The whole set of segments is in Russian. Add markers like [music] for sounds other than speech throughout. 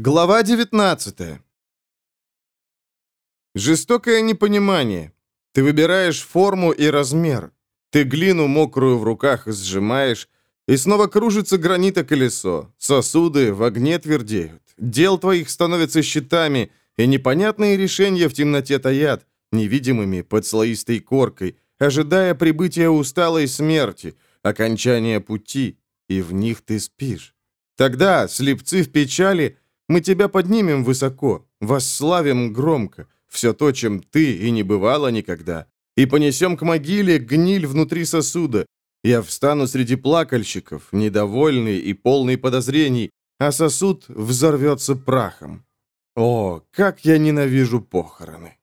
Глава 19 Жестокое непонимание. Ты выбираешь форму и размер. Ты глину мокрую в руках сжимаешь, и снова кружится гранита колесо. Сосуды в огне твердеют. Дел твоих становятся щитами, и непонятные решения в темноте таят, невидимыми под слоистой коркой, ожидая прибытия усталой смерти, окончания пути, и в них ты спишь. Тогда, слепцы в печали, мы тебя поднимем высоко, восславим громко, все то, чем ты и не бывало никогда, и понесем к могиле гниль внутри сосуда. Я встану среди плакальщиков, недовольный и полный подозрений, а сосуд взорвется прахом. О, как я ненавижу похороны!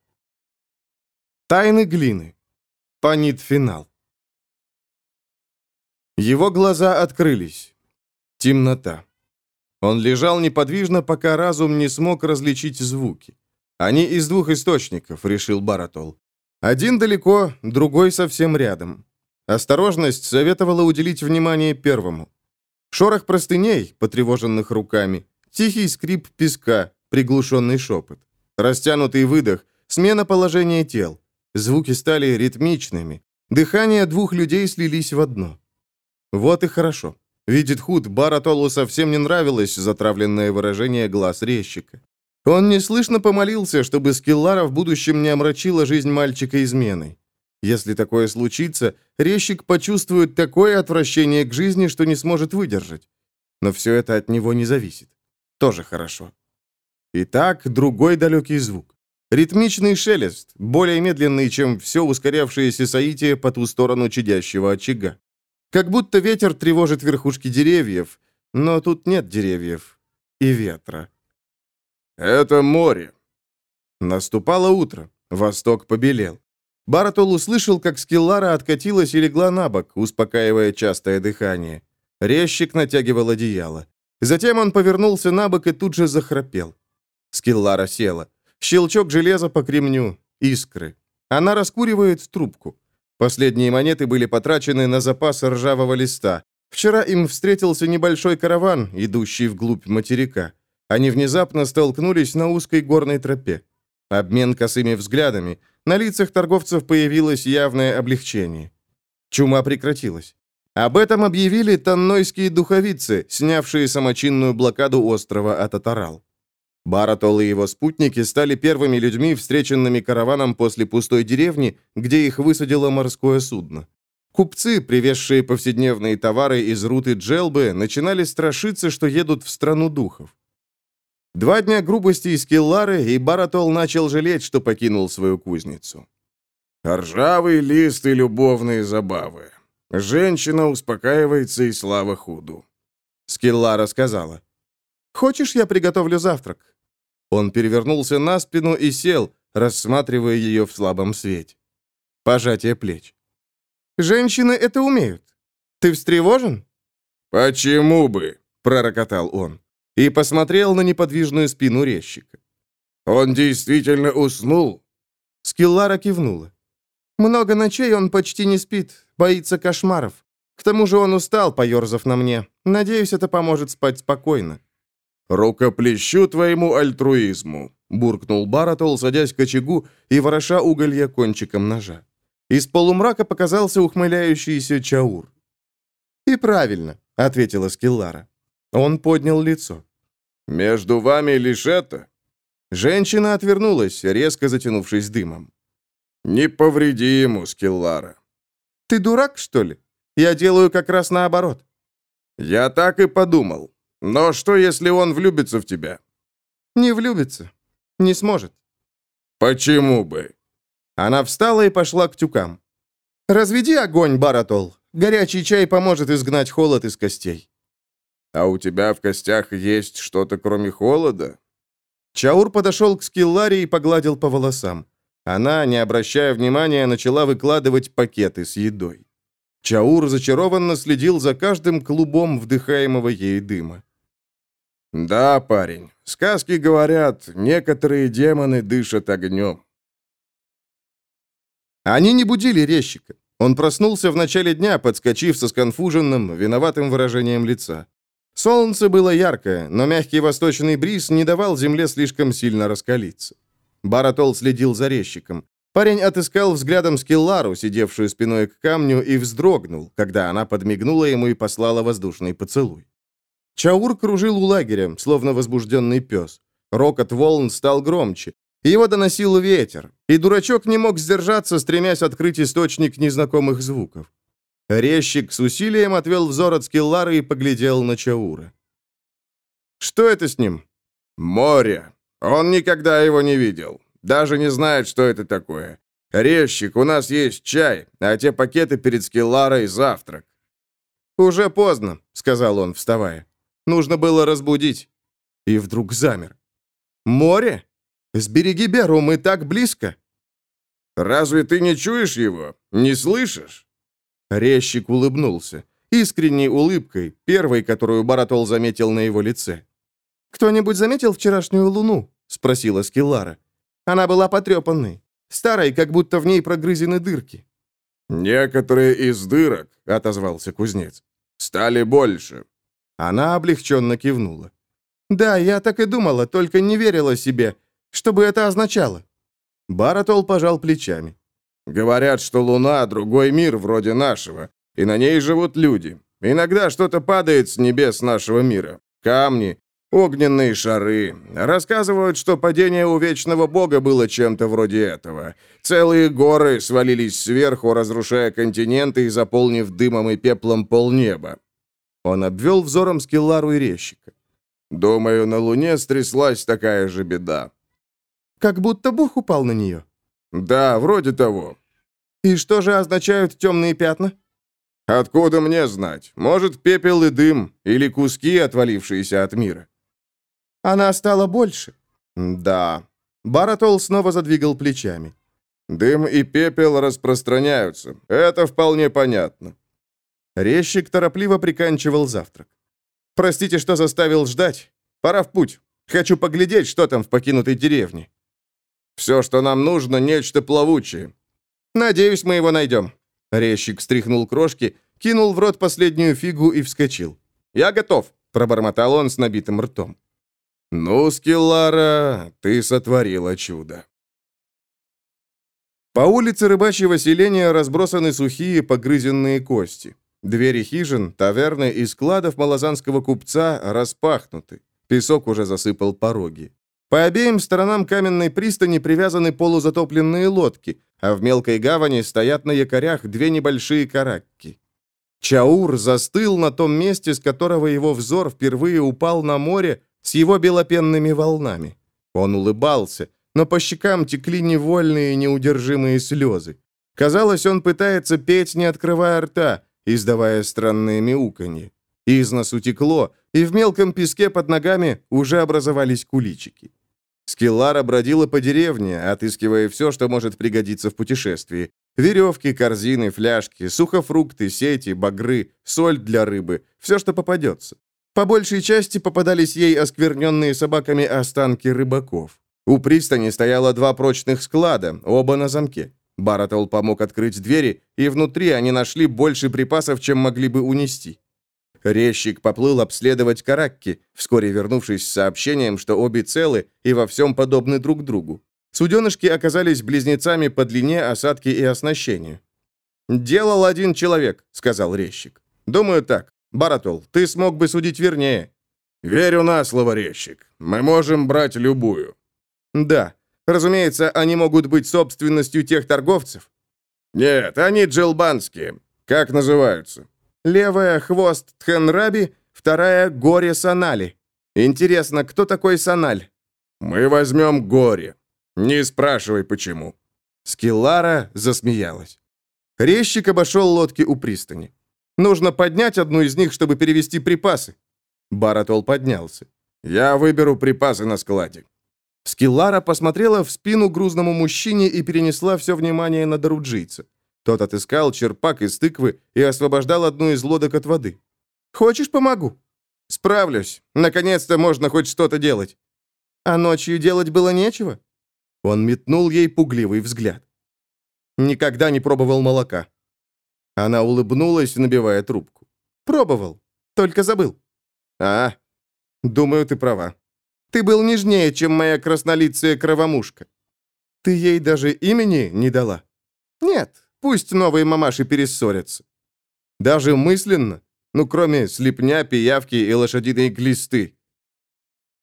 Тайны глины. Панит-финал. Его глаза открылись. Темнота. Он лежал неподвижно, пока разум не смог различить звуки. Они из двух источников, решил Баратол. Один далеко, другой совсем рядом. Осторожность советовала уделить внимание первому. Шорох простыней, потревоженных руками, тихий скрип песка, приглушенный шепот. Растянутый выдох, смена положения тел. Звуки стали ритмичными. Дыхания двух людей слились в одно. Вот и хорошо. Видит худ, Баратолу совсем не нравилось затравленное выражение глаз резчика. Он неслышно помолился, чтобы Скиллара в будущем не омрачила жизнь мальчика изменой. Если такое случится, резчик почувствует такое отвращение к жизни, что не сможет выдержать. Но все это от него не зависит. Тоже хорошо. Итак, другой далекий звук. Ритмичный шелест, более медленный, чем все ускорявшееся соитие по ту сторону чадящего очага. Как будто ветер тревожит верхушки деревьев, но тут нет деревьев и ветра. «Это море». Наступало утро. Восток побелел. Баратол услышал, как Скиллара откатилась и легла на бок, успокаивая частое дыхание. Резчик натягивал одеяло. Затем он повернулся на бок и тут же захрапел. Скиллара села. Щелчок железа по кремню. Искры. Она раскуривает трубку. Последние монеты были потрачены на запас ржавого листа. Вчера им встретился небольшой караван, идущий вглубь материка. Они внезапно столкнулись на узкой горной тропе. Обмен косыми взглядами. На лицах торговцев появилось явное облегчение. Чума прекратилась. Об этом объявили таннойские духовицы, снявшие самочинную блокаду острова от Атарал. Баратол и его спутники стали первыми людьми, встреченными караваном после пустой деревни, где их высадило морское судно. Купцы, привезшие повседневные товары из руты Джелбы, начинали страшиться, что едут в страну духов. Два дня грубости из Киллары, и Баратол начал жалеть, что покинул свою кузницу. «Ржавый лист и любовные забавы. Женщина успокаивается и слава худу». Скиллара сказала. «Хочешь, я приготовлю завтрак?» Он перевернулся на спину и сел, рассматривая ее в слабом свете. Пожатие плеч. «Женщины это умеют. Ты встревожен?» «Почему бы?» — пророкотал он. И посмотрел на неподвижную спину резчика. «Он действительно уснул?» Скиллара кивнула. «Много ночей он почти не спит, боится кошмаров. К тому же он устал, поерзав на мне. Надеюсь, это поможет спать спокойно». «Рукоплещу твоему альтруизму», — буркнул Баратол, садясь к очагу и вороша уголья кончиком ножа. Из полумрака показался ухмыляющийся Чаур. «И правильно», — ответила Скиллара. Он поднял лицо. «Между вами лишь это?» Женщина отвернулась, резко затянувшись дымом. «Не повреди ему, Скиллара». «Ты дурак, что ли? Я делаю как раз наоборот». «Я так и подумал. Но что, если он влюбится в тебя?» «Не влюбится. Не сможет». «Почему бы?» Она встала и пошла к тюкам. «Разведи огонь, Баратол. Горячий чай поможет изгнать холод из костей». «А у тебя в костях есть что-то, кроме холода?» Чаур подошел к Скилларе и погладил по волосам. Она, не обращая внимания, начала выкладывать пакеты с едой. Чаур зачарованно следил за каждым клубом вдыхаемого ей дыма. «Да, парень, сказки говорят, некоторые демоны дышат огнем». Они не будили резчика. Он проснулся в начале дня, подскочив со сконфуженным, виноватым выражением лица. Солнце было яркое, но мягкий восточный бриз не давал земле слишком сильно раскалиться. Баратол следил за резчиком. Парень отыскал взглядом Скиллару, сидевшую спиной к камню, и вздрогнул, когда она подмигнула ему и послала воздушный поцелуй. Чаур кружил у лагеря, словно возбужденный пес. Рокот волн стал громче. Его доносил ветер, и дурачок не мог сдержаться, стремясь открыть источник незнакомых звуков. Резчик с усилием отвел взор от Скиллара и поглядел на Чаура. «Что это с ним?» «Море. Он никогда его не видел. Даже не знает, что это такое. Резчик, у нас есть чай, а те пакеты перед Скилларой — завтрак». «Уже поздно», — сказал он, вставая. «Нужно было разбудить». И вдруг замер. «Море? Сбереги Беру, мы так близко». «Разве ты не чуешь его? Не слышишь?» Резчик улыбнулся. Искренней улыбкой, первой, которую Баратол заметил на его лице. «Кто-нибудь заметил вчерашнюю луну?» — спросила Скиллара. «Она была потрепанной, старой, как будто в ней прогрызены дырки». «Некоторые из дырок», — отозвался кузнец, — «стали больше». Она облегченно кивнула. «Да, я так и думала, только не верила себе. Что бы это означало?» Баратол пожал плечами. Говорят, что Луна — другой мир вроде нашего, и на ней живут люди. Иногда что-то падает с небес нашего мира. Камни, огненные шары. Рассказывают, что падение у Вечного Бога было чем-то вроде этого. Целые горы свалились сверху, разрушая континенты и заполнив дымом и пеплом полнеба. Он обвел взором Скиллару и резчика. Думаю, на Луне стряслась такая же беда. Как будто Бог упал на нее. «Да, вроде того». «И что же означают темные пятна?» «Откуда мне знать? Может, пепел и дым, или куски, отвалившиеся от мира». «Она стала больше?» «Да». Баратол снова задвигал плечами. «Дым и пепел распространяются. Это вполне понятно». Резчик торопливо приканчивал завтрак. «Простите, что заставил ждать. Пора в путь. Хочу поглядеть, что там в покинутой деревне». Все, что нам нужно, нечто плавучее. Надеюсь, мы его найдем. Резчик стряхнул крошки, кинул в рот последнюю фигу и вскочил. «Я готов», — пробормотал он с набитым ртом. «Ну, Скиллара, ты сотворила чудо». По улице рыбачьего селения разбросаны сухие погрызенные кости. Двери хижин, таверны и складов малозанского купца распахнуты. Песок уже засыпал пороги. По обеим сторонам каменной пристани привязаны полузатопленные лодки, а в мелкой гавани стоят на якорях две небольшие каракки. Чаур застыл на том месте, с которого его взор впервые упал на море с его белопенными волнами. Он улыбался, но по щекам текли невольные неудержимые слезы. Казалось, он пытается петь, не открывая рта, издавая странные мяуканье. Из носу текло, и в мелком песке под ногами уже образовались куличики. Скиллара бродила по деревне, отыскивая все, что может пригодиться в путешествии. Веревки, корзины, фляжки, сухофрукты, сети, багры, соль для рыбы, все, что попадется. По большей части попадались ей оскверненные собаками останки рыбаков. У пристани стояло два прочных склада, оба на замке. Баратол помог открыть двери, и внутри они нашли больше припасов, чем могли бы унести. Резчик поплыл обследовать Каракки, вскоре вернувшись с сообщением, что обе целы и во всем подобны друг другу. Суденышки оказались близнецами по длине, осадке и оснащению. «Делал один человек», — сказал резчик. «Думаю так. Баратол, ты смог бы судить вернее». «Верю на слово, резчик. Мы можем брать любую». «Да. Разумеется, они могут быть собственностью тех торговцев». «Нет, они джилбанские. Как называются?» Левая — хвост Тхенраби, вторая — горе Санали. Интересно, кто такой Саналь? Мы возьмем горе. Не спрашивай, почему. Скиллара засмеялась. Резчик обошел лодки у пристани. Нужно поднять одну из них, чтобы перевести припасы. Баратол поднялся. Я выберу припасы на складе. Скиллара посмотрела в спину грузному мужчине и перенесла все внимание на Даруджийца. Тот отыскал черпак из тыквы и освобождал одну из лодок от воды. «Хочешь, помогу?» «Справлюсь. Наконец-то можно хоть что-то делать». «А ночью делать было нечего?» Он метнул ей пугливый взгляд. «Никогда не пробовал молока». Она улыбнулась, набивая трубку. «Пробовал. Только забыл». А, думаю, ты права. Ты был нежнее, чем моя краснолицая кровомушка. Ты ей даже имени не дала? Нет, пусть новые мамаши перессорятся. Даже мысленно? Ну, кроме слепня, пиявки и лошадиной глисты.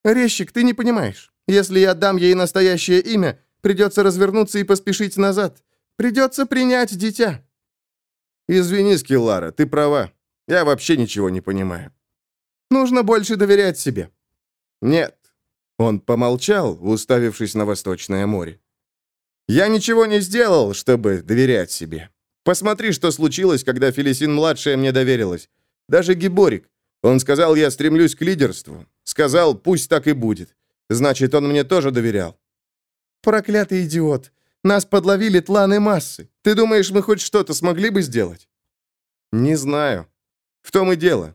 Резчик, ты не понимаешь. Если я дам ей настоящее имя, придется развернуться и поспешить назад. Придется принять дитя. Извини, Скиллара, ты права. Я вообще ничего не понимаю. Нужно больше доверять себе. Нет. Он помолчал, уставившись на Восточное море. Я ничего не сделал, чтобы доверять себе. Посмотри, что случилось, когда Фелисин-младшая мне доверилась. Даже Гиборик. Он сказал, я стремлюсь к лидерству. Сказал, пусть так и будет. Значит, он мне тоже доверял. Проклятый идиот. Нас подловили тланы массы. Ты думаешь, мы хоть что-то смогли бы сделать? Не знаю. В том и дело.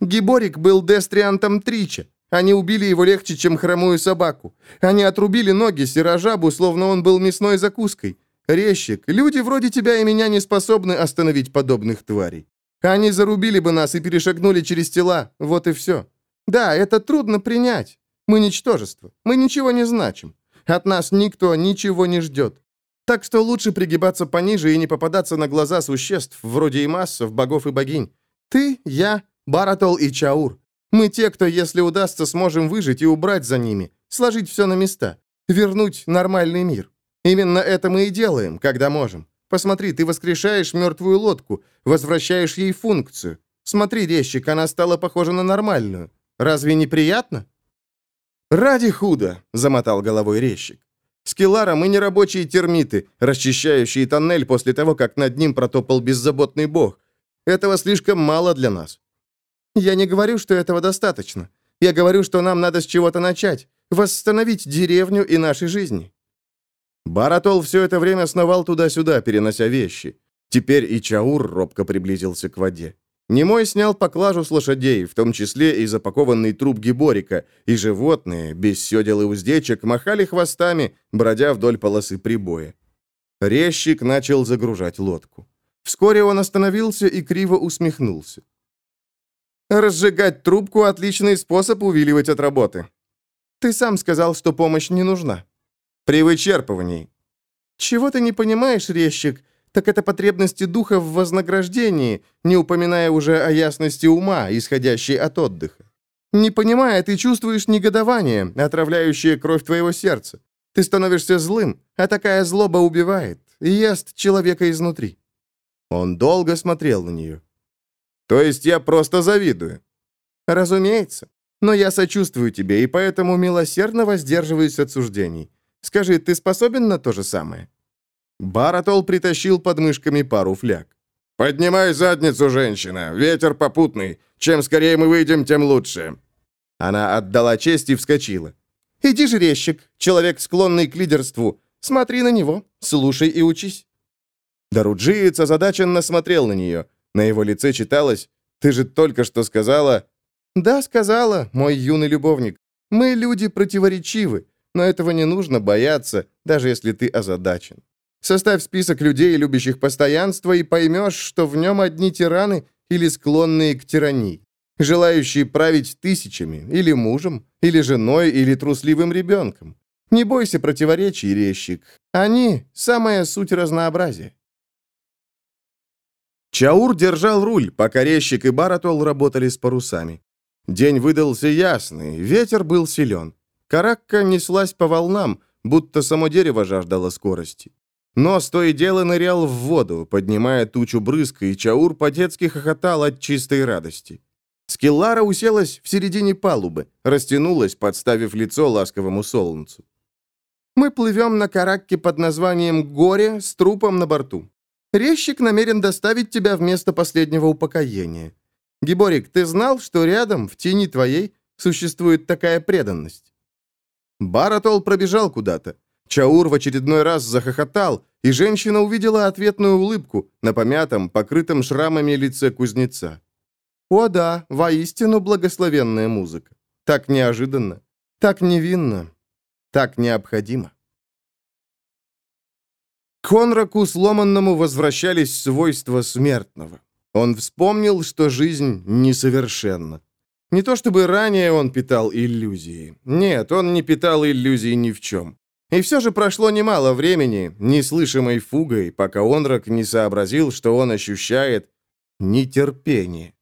Гиборик был дестриантом Трича. Они убили его легче, чем хромую собаку. Они отрубили ноги Сирожабу, словно он был мясной закуской. Резчик, люди вроде тебя и меня не способны остановить подобных тварей. Они зарубили бы нас и перешагнули через тела, вот и все. Да, это трудно принять. Мы ничтожество, мы ничего не значим. От нас никто ничего не ждет. Так что лучше пригибаться пониже и не попадаться на глаза существ, вроде и массов, богов и богинь. Ты, я, Баратол и Чаур. Мы те, кто, если удастся, сможем выжить и убрать за ними, сложить все на места, вернуть нормальный мир. Именно это мы и делаем, когда можем. Посмотри, ты воскрешаешь мертвую лодку, возвращаешь ей функцию. Смотри, резчик, она стала похожа на нормальную. Разве не приятно?» «Ради худо», — замотал головой резчик. «Скиллара, мы не рабочие термиты, расчищающие тоннель после того, как над ним протопал беззаботный бог. Этого слишком мало для нас. Я не говорю, что этого достаточно. Я говорю, что нам надо с чего-то начать, восстановить деревню и наши жизни». Баратол все это время сновал туда-сюда, перенося вещи. Теперь и Чаур робко приблизился к воде. Немой снял поклажу с лошадей, в том числе и запакованный труп гиборика, и животные, без седел и уздечек, махали хвостами, бродя вдоль полосы прибоя. Резчик начал загружать лодку. Вскоре он остановился и криво усмехнулся. Разжигать трубку – отличный способ увиливать от работы. Ты сам сказал, что помощь не нужна. При вычерпывании. Чего ты не понимаешь, резчик, так это потребности духа в вознаграждении, не упоминая уже о ясности ума, исходящей от отдыха. Не понимая, ты чувствуешь негодование, отравляющее кровь твоего сердца. Ты становишься злым, а такая злоба убивает, и ест человека изнутри. Он долго смотрел на нее. То есть я просто завидую? Разумеется. Но я сочувствую тебе, и поэтому милосердно воздерживаюсь от суждений. Скажи, ты способен на то же самое?» Баратол притащил под мышками пару фляг. «Поднимай задницу, женщина! Ветер попутный! Чем скорее мы выйдем, тем лучше!» Она отдала честь и вскочила. «Иди же, резчик, человек, склонный к лидерству. Смотри на него, слушай и учись». Даруджиец озадаченно смотрел на нее. На его лице читалось «Ты же только что сказала...» «Да, сказала, мой юный любовник. Мы люди противоречивы, но этого не нужно бояться, даже если ты озадачен. Составь список людей, любящих постоянство, и поймешь, что в нем одни тираны или склонные к тирании, желающие править тысячами, или мужем, или женой, или трусливым ребенком. Не бойся противоречий, резчик. Они — самая суть разнообразия. Чаур держал руль, пока резчик и Баратол работали с парусами. День выдался ясный, ветер был силен. Каракка неслась по волнам, будто само дерево жаждало скорости. Нос то и дело нырял в воду, поднимая тучу брызг, и Чаур по-детски хохотал от чистой радости. Скеллара уселась в середине палубы, растянулась, подставив лицо ласковому солнцу. «Мы плывем на каракке под названием «Горе» с трупом на борту. Резчик намерен доставить тебя в место последнего упокоения. Гиборик, ты знал, что рядом, в тени твоей, существует такая преданность?» Баратол пробежал куда-то. Чаур в очередной раз захохотал, и женщина увидела ответную улыбку на помятом, покрытом шрамами лице кузнеца. О да, воистину благословенная музыка. Так неожиданно, так невинно, так необходимо. К Хонраку сломанному возвращались свойства смертного. Он вспомнил, что жизнь несовершенна. Не то чтобы ранее он питал иллюзии. Нет, он не питал иллюзий ни в чем. И все же прошло немало времени, неслышимой фугой, пока Онрак не сообразил, что он ощущает нетерпение.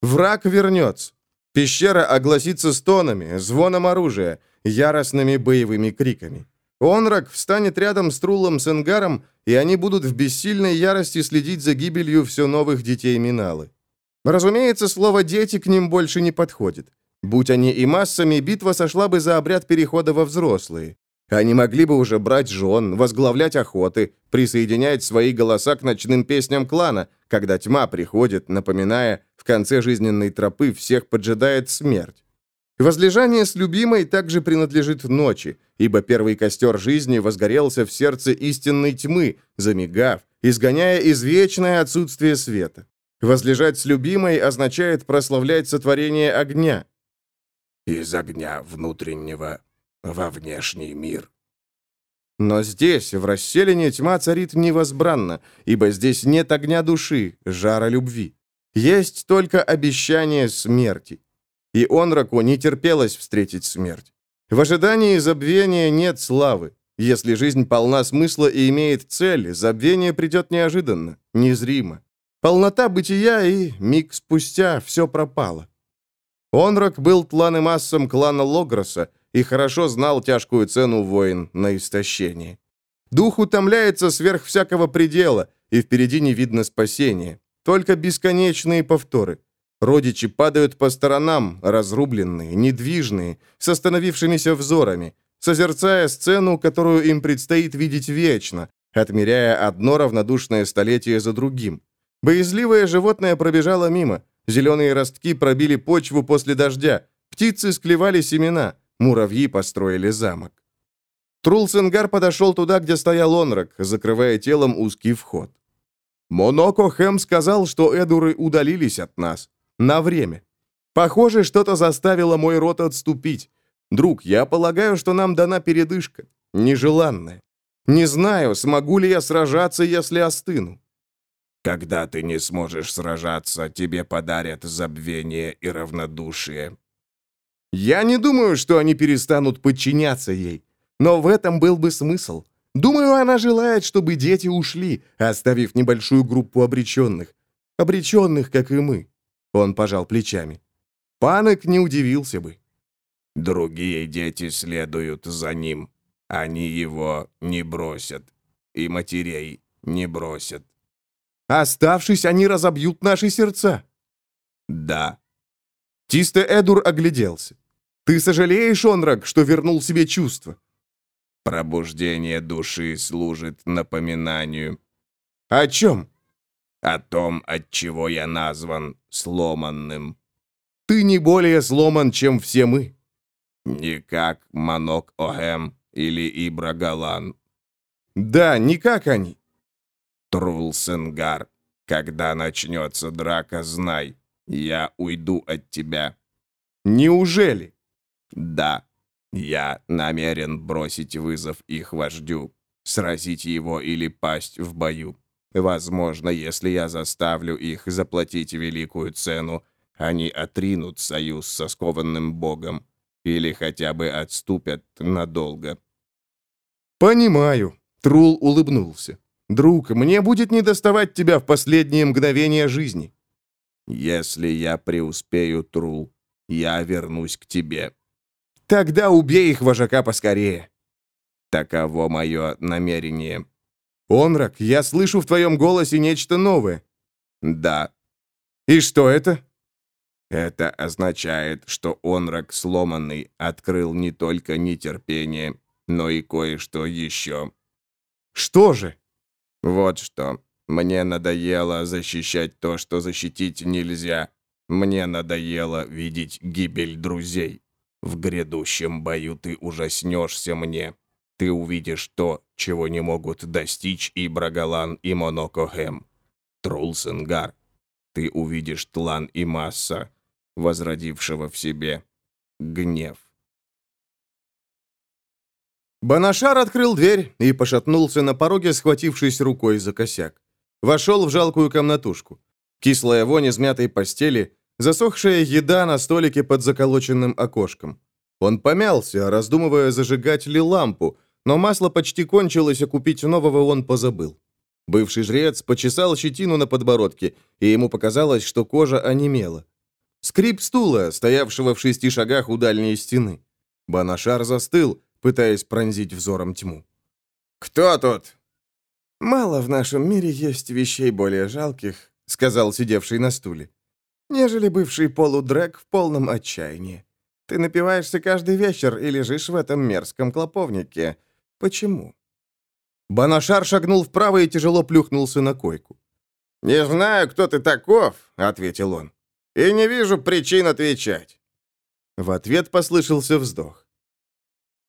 Враг вернется. Пещера огласится стонами, звоном оружия, яростными боевыми криками. Онрак встанет рядом с Трулом с Энгаром, и они будут в бессильной ярости следить за гибелью все новых детей Миналы. Разумеется, слово «дети» к ним больше не подходит. Будь они и массами, битва сошла бы за обряд перехода во взрослые. Они могли бы уже брать жен, возглавлять охоты, присоединять свои голоса к ночным песням клана, когда тьма приходит, напоминая, в конце жизненной тропы всех поджидает смерть. Возлежание с любимой также принадлежит ночи, ибо первый костер жизни возгорелся в сердце истинной тьмы, замигав, изгоняя извечное отсутствие света. Возлежать с любимой означает прославлять сотворение огня. «Из огня внутреннего во внешний мир». Но здесь, в расселении, тьма царит невозбранно, ибо здесь нет огня души, жара любви. Есть только обещание смерти. И Онраку не терпелось встретить смерть. В ожидании забвения нет славы. Если жизнь полна смысла и имеет цель, забвение придет неожиданно, незримо. Полнота бытия, и миг спустя все пропало. Онрак был тланемассом клана Логроса и хорошо знал тяжкую цену воин на истощение. Дух утомляется сверх всякого предела, и впереди не видно спасения. Только бесконечные повторы. Родичи падают по сторонам, разрубленные, недвижные, с остановившимися взорами, созерцая сцену, которую им предстоит видеть вечно, отмеряя одно равнодушное столетие за другим. Боязливое животное пробежало мимо, зеленые ростки пробили почву после дождя, птицы склевали семена, муравьи построили замок. Трулсенгар подошел туда, где стоял Онрак, закрывая телом узкий вход. Моноко Хэм сказал, что эдуры удалились от нас. На время. Похоже, что-то заставило мой рот отступить. Друг, я полагаю, что нам дана передышка. Нежеланная. Не знаю, смогу ли я сражаться, если остыну. Когда ты не сможешь сражаться, тебе подарят забвение и равнодушие. Я не думаю, что они перестанут подчиняться ей. Но в этом был бы смысл. Думаю, она желает, чтобы дети ушли, оставив небольшую группу обреченных. Обреченных, как и мы. Он пожал плечами. Панок не удивился бы. Другие дети следуют за ним. Они его не бросят. И матерей не бросят. Оставшись, они разобьют наши сердца. Да. Тисто Эдур огляделся. Ты сожалеешь, Онрак, что вернул себе чувства? Пробуждение души служит напоминанию. О чем? О том, от чего я назван сломанным. Ты не более сломан, чем все мы. Не как Манок Огем или Ибра Галан. Да, не как они. Трулсенгар, когда начнется драка, знай, я уйду от тебя. Неужели? Да, я намерен бросить вызов их вождю, сразить его или пасть в бою. Возможно, если я заставлю их заплатить великую цену, они отринут союз со скованным богом или хотя бы отступят надолго. «Понимаю», — Трул улыбнулся. «Друг, мне будет недоставать тебя в последние мгновения жизни». «Если я преуспею, Трул, я вернусь к тебе». «Тогда убей их вожака поскорее». «Таково мое намерение». «Онрак, я слышу в твоем голосе нечто новое». «Да». «И что это?» «Это означает, что Онрак сломанный открыл не только нетерпение, но и кое-что еще». «Что же?» «Вот что. Мне надоело защищать то, что защитить нельзя. Мне надоело видеть гибель друзей. В грядущем бою ты ужаснешься мне. Ты увидишь то, чего не могут достичь и Брагалан, и Монокохэм. Трулсенгар. Ты увидишь Тлан и Масса, возродившего в себе гнев. Банашар открыл дверь и пошатнулся на пороге, схватившись рукой за косяк. Вошел в жалкую комнатушку. Кислая вонь измятой постели, засохшая еда на столике под заколоченным окошком. Он помялся, раздумывая, зажигать ли лампу, но масло почти кончилось, а купить нового он позабыл. Бывший жрец почесал щетину на подбородке, и ему показалось, что кожа онемела. Скрип стула, стоявшего в шести шагах у дальней стены. Банашар застыл, пытаясь пронзить взором тьму. «Кто тут?» «Мало в нашем мире есть вещей более жалких», — сказал сидевший на стуле, «нежели бывший полудрек в полном отчаянии. Ты напиваешься каждый вечер и лежишь в этом мерзком клоповнике. Почему?» Банашар шагнул вправо и тяжело плюхнулся на койку. «Не знаю, кто ты таков», — ответил он. «И не вижу причин отвечать». В ответ послышался вздох.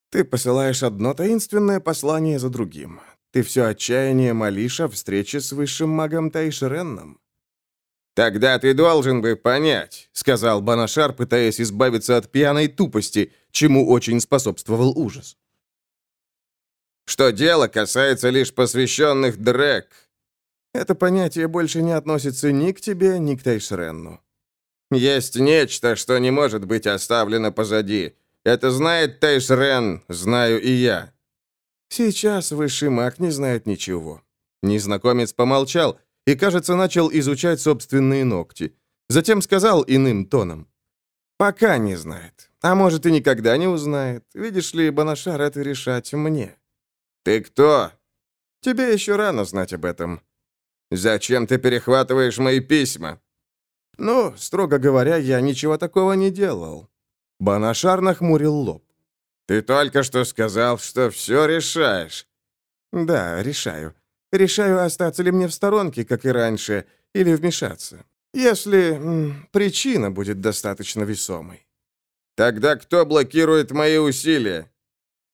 «Ты посылаешь одно таинственное послание за другим. Ты все отчаяние молишь о встрече с высшим магом Тайшренном». «Тогда ты должен бы понять», — сказал Банашар, пытаясь избавиться от пьяной тупости, чему очень способствовал ужас что дело касается лишь посвященных Дрек. Это понятие больше не относится ни к тебе, ни к Тайшренну. Есть нечто, что не может быть оставлено позади. Это знает Тайшрен, знаю и я. Сейчас высший маг не знает ничего. Незнакомец помолчал и, кажется, начал изучать собственные ногти. Затем сказал иным тоном. «Пока не знает. А может, и никогда не узнает. Видишь ли, Банашар, это решать мне». «Ты кто?» «Тебе еще рано знать об этом». «Зачем ты перехватываешь мои письма?» «Ну, строго говоря, я ничего такого не делал». Банашар нахмурил лоб. «Ты только что сказал, что все решаешь». «Да, решаю. Решаю, остаться ли мне в сторонке, как и раньше, или вмешаться. Если м, причина будет достаточно весомой». «Тогда кто блокирует мои усилия?»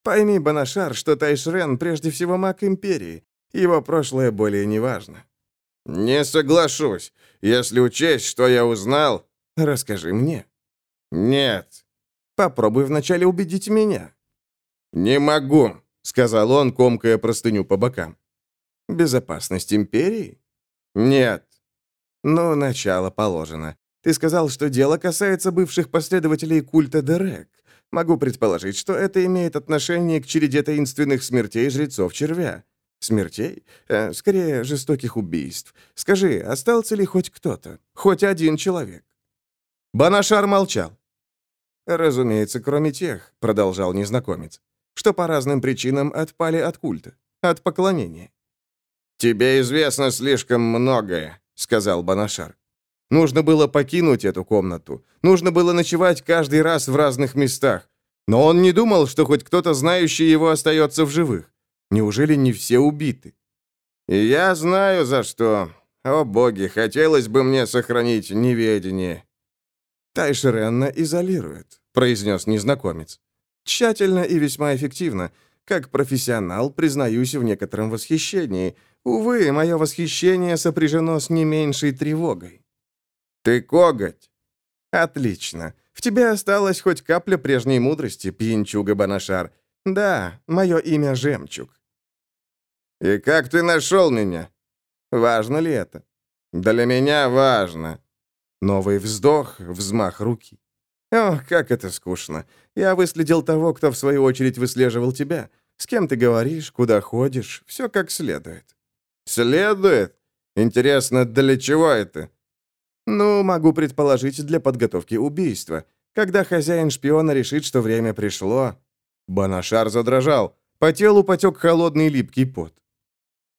Пойми, Банашар, что Тайшрен прежде всего маг Империи. Его прошлое более не важно». «Не соглашусь. Если учесть, что я узнал...» «Расскажи мне». «Нет». «Попробуй вначале убедить меня». «Не могу», — сказал он, комкая простыню по бокам. «Безопасность Империи?» «Нет». «Ну, начало положено. Ты сказал, что дело касается бывших последователей культа Дерек. Могу предположить, что это имеет отношение к череде таинственных смертей жрецов червя. Смертей? Э, скорее, жестоких убийств. Скажи, остался ли хоть кто-то? Хоть один человек?» Банашар молчал. «Разумеется, кроме тех», — продолжал незнакомец, «что по разным причинам отпали от культа, от поклонения». «Тебе известно слишком многое», — сказал Банашар. Нужно было покинуть эту комнату. Нужно было ночевать каждый раз в разных местах. Но он не думал, что хоть кто-то, знающий его, остается в живых. Неужели не все убиты? Я знаю, за что. О боги, хотелось бы мне сохранить неведение. Тайшеренна изолирует, произнес незнакомец. Тщательно и весьма эффективно. Как профессионал, признаюсь в некотором восхищении. Увы, мое восхищение сопряжено с не меньшей тревогой. «Ты коготь!» «Отлично. В тебе осталась хоть капля прежней мудрости, пьянчуга Банашар. Да, мое имя Жемчуг». «И как ты нашел меня?» «Важно ли это?» «Для меня важно». Новый вздох, взмах руки. «Ох, как это скучно. Я выследил того, кто в свою очередь выслеживал тебя. С кем ты говоришь, куда ходишь, все как следует». «Следует? Интересно, для чего это?» Ну, могу предположить, для подготовки убийства. Когда хозяин шпиона решит, что время пришло... Банашар задрожал. По телу потек холодный липкий пот.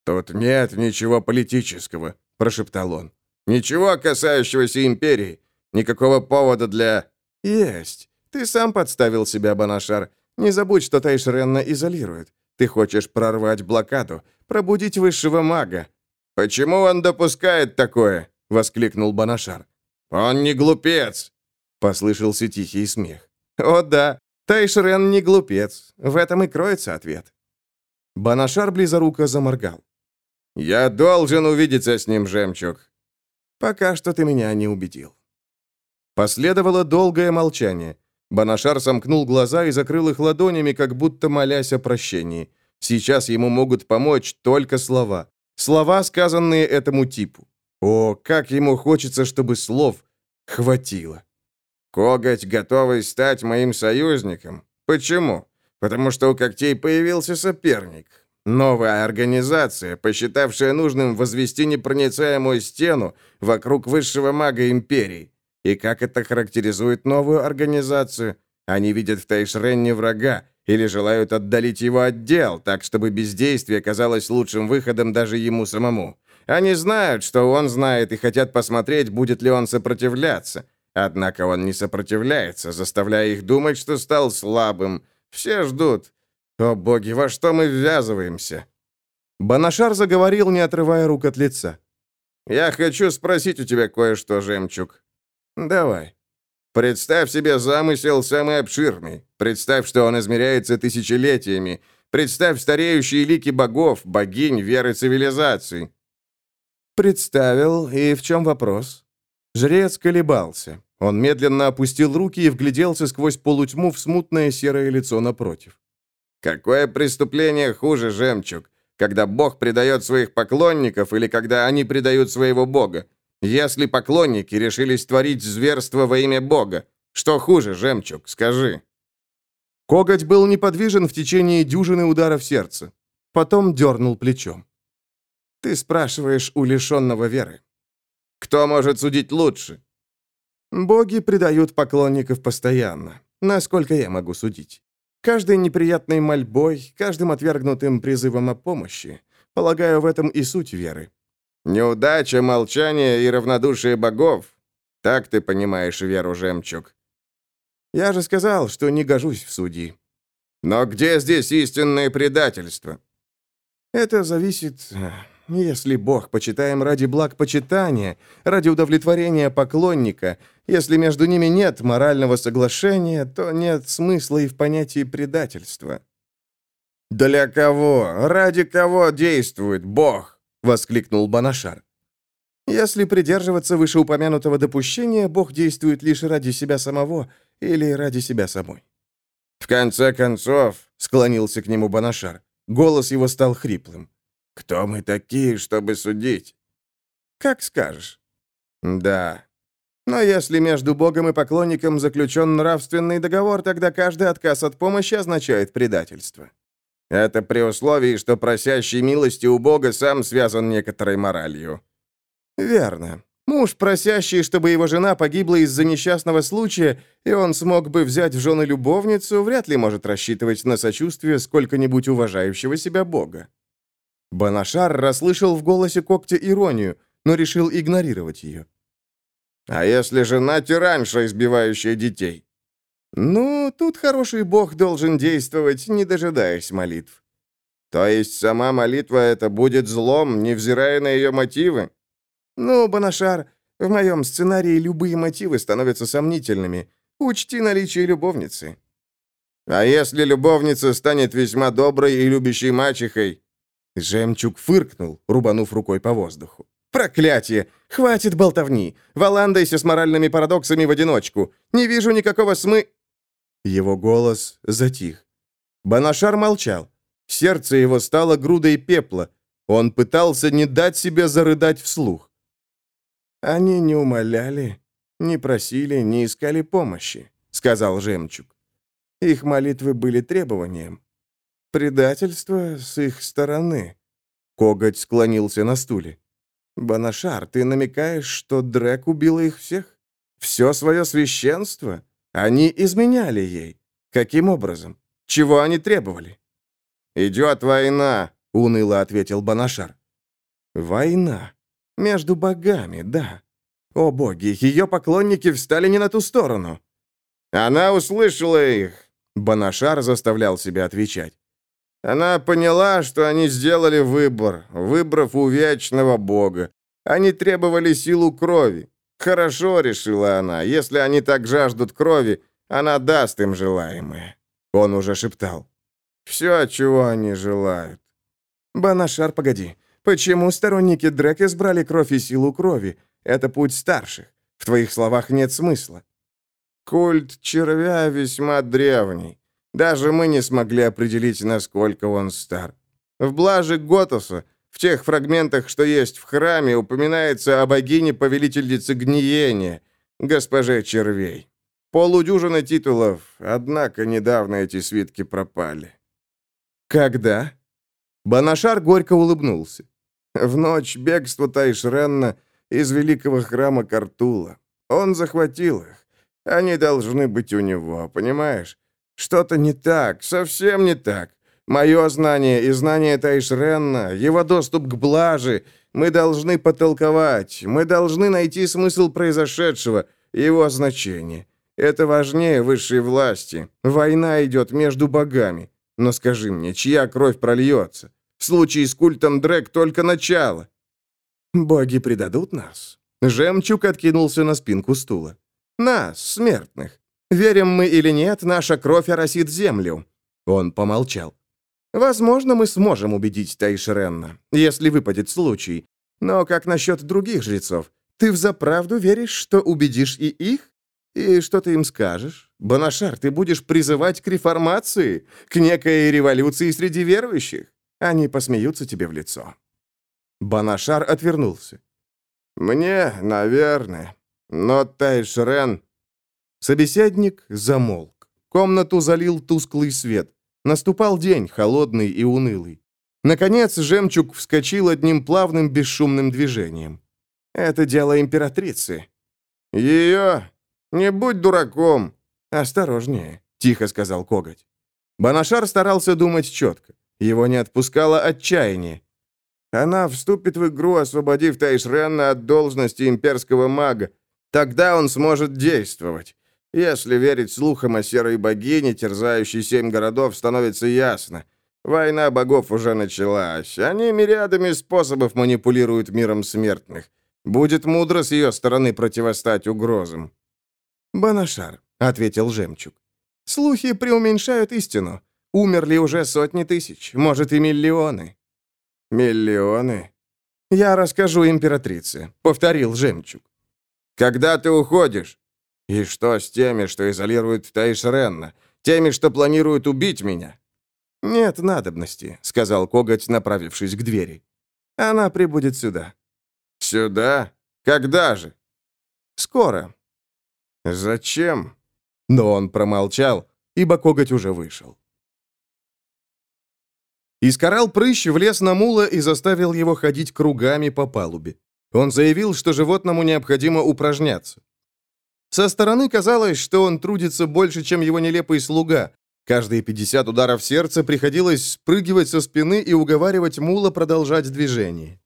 «Тут нет ничего политического», — прошептал он. «Ничего, касающегося империи. Никакого повода для...» «Есть. Ты сам подставил себя, Банашар. Не забудь, что Тайшренна изолирует. Ты хочешь прорвать блокаду, пробудить высшего мага». «Почему он допускает такое?» воскликнул Банашар. «Он не глупец!» — послышался тихий смех. «О да, Тайшрен не глупец. В этом и кроется ответ». Банашар близоруко заморгал. «Я должен увидеться с ним, жемчуг». «Пока что ты меня не убедил». Последовало долгое молчание. Банашар сомкнул глаза и закрыл их ладонями, как будто молясь о прощении. Сейчас ему могут помочь только слова. Слова, сказанные этому типу. О, как ему хочется, чтобы слов Хватило. Коготь, готовый стать моим союзником. Почему? Потому что у когтей появился соперник. Новая организация, посчитавшая нужным возвести непроницаемую стену вокруг высшего мага Империи. И как это характеризует новую организацию? Они видят в Тайшренне врага или желают отдалить его отдел, так чтобы бездействие казалось лучшим выходом даже ему самому. Они знают, что он знает, и хотят посмотреть, будет ли он сопротивляться. Однако он не сопротивляется, заставляя их думать, что стал слабым. Все ждут. О боги, во что мы ввязываемся? Банашар заговорил, не отрывая рук от лица. «Я хочу спросить у тебя кое-что, жемчуг». «Давай». Представь себе замысел самый обширный. Представь, что он измеряется тысячелетиями. Представь стареющие лики богов, богинь, веры цивилизаций. Представил, и в чем вопрос? Жрец колебался. Он медленно опустил руки и вгляделся сквозь полутьму в смутное серое лицо напротив. Какое преступление хуже, жемчуг? Когда бог предает своих поклонников или когда они предают своего бога? Если поклонники решились творить зверство во имя Бога, что хуже, жемчуг, скажи?» Коготь был неподвижен в течение дюжины ударов сердца. Потом дернул плечом. «Ты спрашиваешь у лишенного веры. Кто может судить лучше?» «Боги предают поклонников постоянно, насколько я могу судить. Каждой неприятной мольбой, каждым отвергнутым призывом о помощи. Полагаю, в этом и суть веры. Неудача, молчание и равнодушие богов. Так ты понимаешь веру, жемчуг. Я же сказал, что не гожусь в судьи. Но где здесь истинное предательство? Это зависит, если Бог почитаем ради благ почитания, ради удовлетворения поклонника, если между ними нет морального соглашения, то нет смысла и в понятии предательства. Для кого, ради кого действует Бог? — воскликнул Банашар. «Если придерживаться вышеупомянутого допущения, Бог действует лишь ради себя самого или ради себя самой». «В конце концов», — склонился к нему Банашар, голос его стал хриплым. «Кто мы такие, чтобы судить?» «Как скажешь». «Да». «Но если между Богом и поклонником заключен нравственный договор, тогда каждый отказ от помощи означает предательство». Это при условии, что просящий милости у Бога сам связан некоторой моралью. Верно. Муж, просящий, чтобы его жена погибла из-за несчастного случая, и он смог бы взять в жены любовницу, вряд ли может рассчитывать на сочувствие сколько-нибудь уважающего себя Бога. Банашар расслышал в голосе когтя иронию, но решил игнорировать ее. «А если жена тиранша, избивающая детей?» Ну, тут хороший бог должен действовать, не дожидаясь молитв. То есть сама молитва это будет злом, невзирая на ее мотивы? Ну, Банашар, в моем сценарии любые мотивы становятся сомнительными. Учти наличие любовницы. А если любовница станет весьма доброй и любящей мачехой? Жемчуг фыркнул, рубанув рукой по воздуху. «Проклятие! Хватит болтовни! Валандайся с моральными парадоксами в одиночку! Не вижу никакого смы...» Его голос затих. Банашар молчал. Сердце его стало грудой пепла. Он пытался не дать себе зарыдать вслух. «Они не умоляли, не просили, не искали помощи», — сказал Жемчуг. «Их молитвы были требованием. Предательство с их стороны». Коготь склонился на стуле. «Банашар, ты намекаешь, что Дрек убил их всех? Все свое священство? Они изменяли ей. Каким образом? Чего они требовали? «Идет война», — уныло ответил Банашар. «Война. Между богами, да. О боги, ее поклонники встали не на ту сторону». «Она услышала их», — Банашар заставлял себя отвечать. «Она поняла, что они сделали выбор, выбрав у вечного бога. Они требовали силу крови. «Хорошо», — решила она, — «если они так жаждут крови, она даст им желаемое». Он уже шептал. «Все, чего они желают». «Банашар, погоди. Почему сторонники Дрек избрали кровь и силу крови? Это путь старших. В твоих словах нет смысла». «Культ червя весьма древний. Даже мы не смогли определить, насколько он стар. В блаже Готоса в тех фрагментах, что есть в храме, упоминается о богине-повелительнице гниения. госпоже Червей. Полудюжина титулов, однако недавно эти свитки пропали». «Когда?» Банашар горько улыбнулся. «В ночь бегства Тайшренна из великого храма Картула. Он захватил их. Они должны быть у него, понимаешь? Что-то не так, совсем не так. Мое знание и знание Тайшренна, его доступ к блаже, мы должны потолковать, мы должны найти смысл произошедшего, его значение. Это важнее высшей власти. Война идет между богами. Но скажи мне, чья кровь прольется? В случае с культом Дрэк только начало. Боги предадут нас. Жемчуг откинулся на спинку стула. Нас, смертных. Верим мы или нет, наша кровь оросит землю. Он помолчал. Возможно, мы сможем убедить Тайшренна, если выпадет случай. Но как насчет других жрецов? Ты взаправду веришь, что убедишь и их? И что ты им скажешь? Бонашар, ты будешь призывать к реформации, к некой революции среди верующих? Они посмеются тебе в лицо. Бонашар отвернулся. «Мне, наверное. Но Тайшрен...» Собеседник замолк. Комнату залил тусклый свет. Наступал день, холодный и унылый. Наконец, жемчуг вскочил одним плавным бесшумным движением. «Это дело императрицы». «Ее? Не будь дураком!» «Осторожнее», — тихо сказал коготь. Банашар старался думать четко. Его не отпускало отчаяние. Она вступит в игру, освободив Тайшренна от должности имперского мага. Тогда он сможет действовать. Если верить слухам о серой богине, терзающей семь городов, становится ясно. Война богов уже началась. Они мириадами способов манипулируют миром смертных. Будет мудро с ее стороны противостать угрозам. «Банашар», — ответил Жемчуг. «Слухи преуменьшают истину. Умерли уже сотни тысяч, может, и миллионы. «Миллионы?» «Я расскажу императрице», — повторил Жемчуг. «Когда ты уходишь?» «И что с теми, что изолируют Тайшренна? Теми, что планируют убить меня?» «Нет надобности», — сказал Коготь, направившись к двери. «Она прибудет сюда». «Сюда? Когда же?» «Скоро». «Зачем?» Но он промолчал, ибо Коготь уже вышел. Искорал прыщ влез на мула и заставил его ходить кругами по палубе. Он заявил, что животному необходимо упражняться. Со стороны казалось, что он трудится больше, чем его нелепый слуга. Каждые 50 ударов сердца приходилось спрыгивать со спины и уговаривать мула продолжать движение.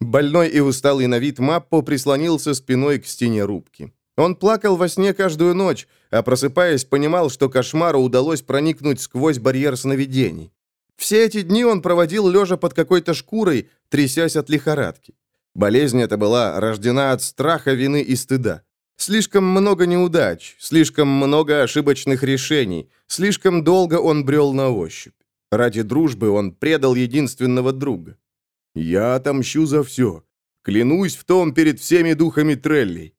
Больной и усталый на вид Маппо прислонился спиной к стене рубки. Он плакал во сне каждую ночь, а просыпаясь, понимал, что кошмару удалось проникнуть сквозь барьер сновидений. Все эти дни он проводил лежа под какой-то шкурой, трясясь от лихорадки. Болезнь эта была рождена от страха, вины и стыда. Слишком много неудач, слишком много ошибочных решений, слишком долго он брел на ощупь. Ради дружбы он предал единственного друга. «Я отомщу за все. Клянусь в том перед всеми духами Треллей».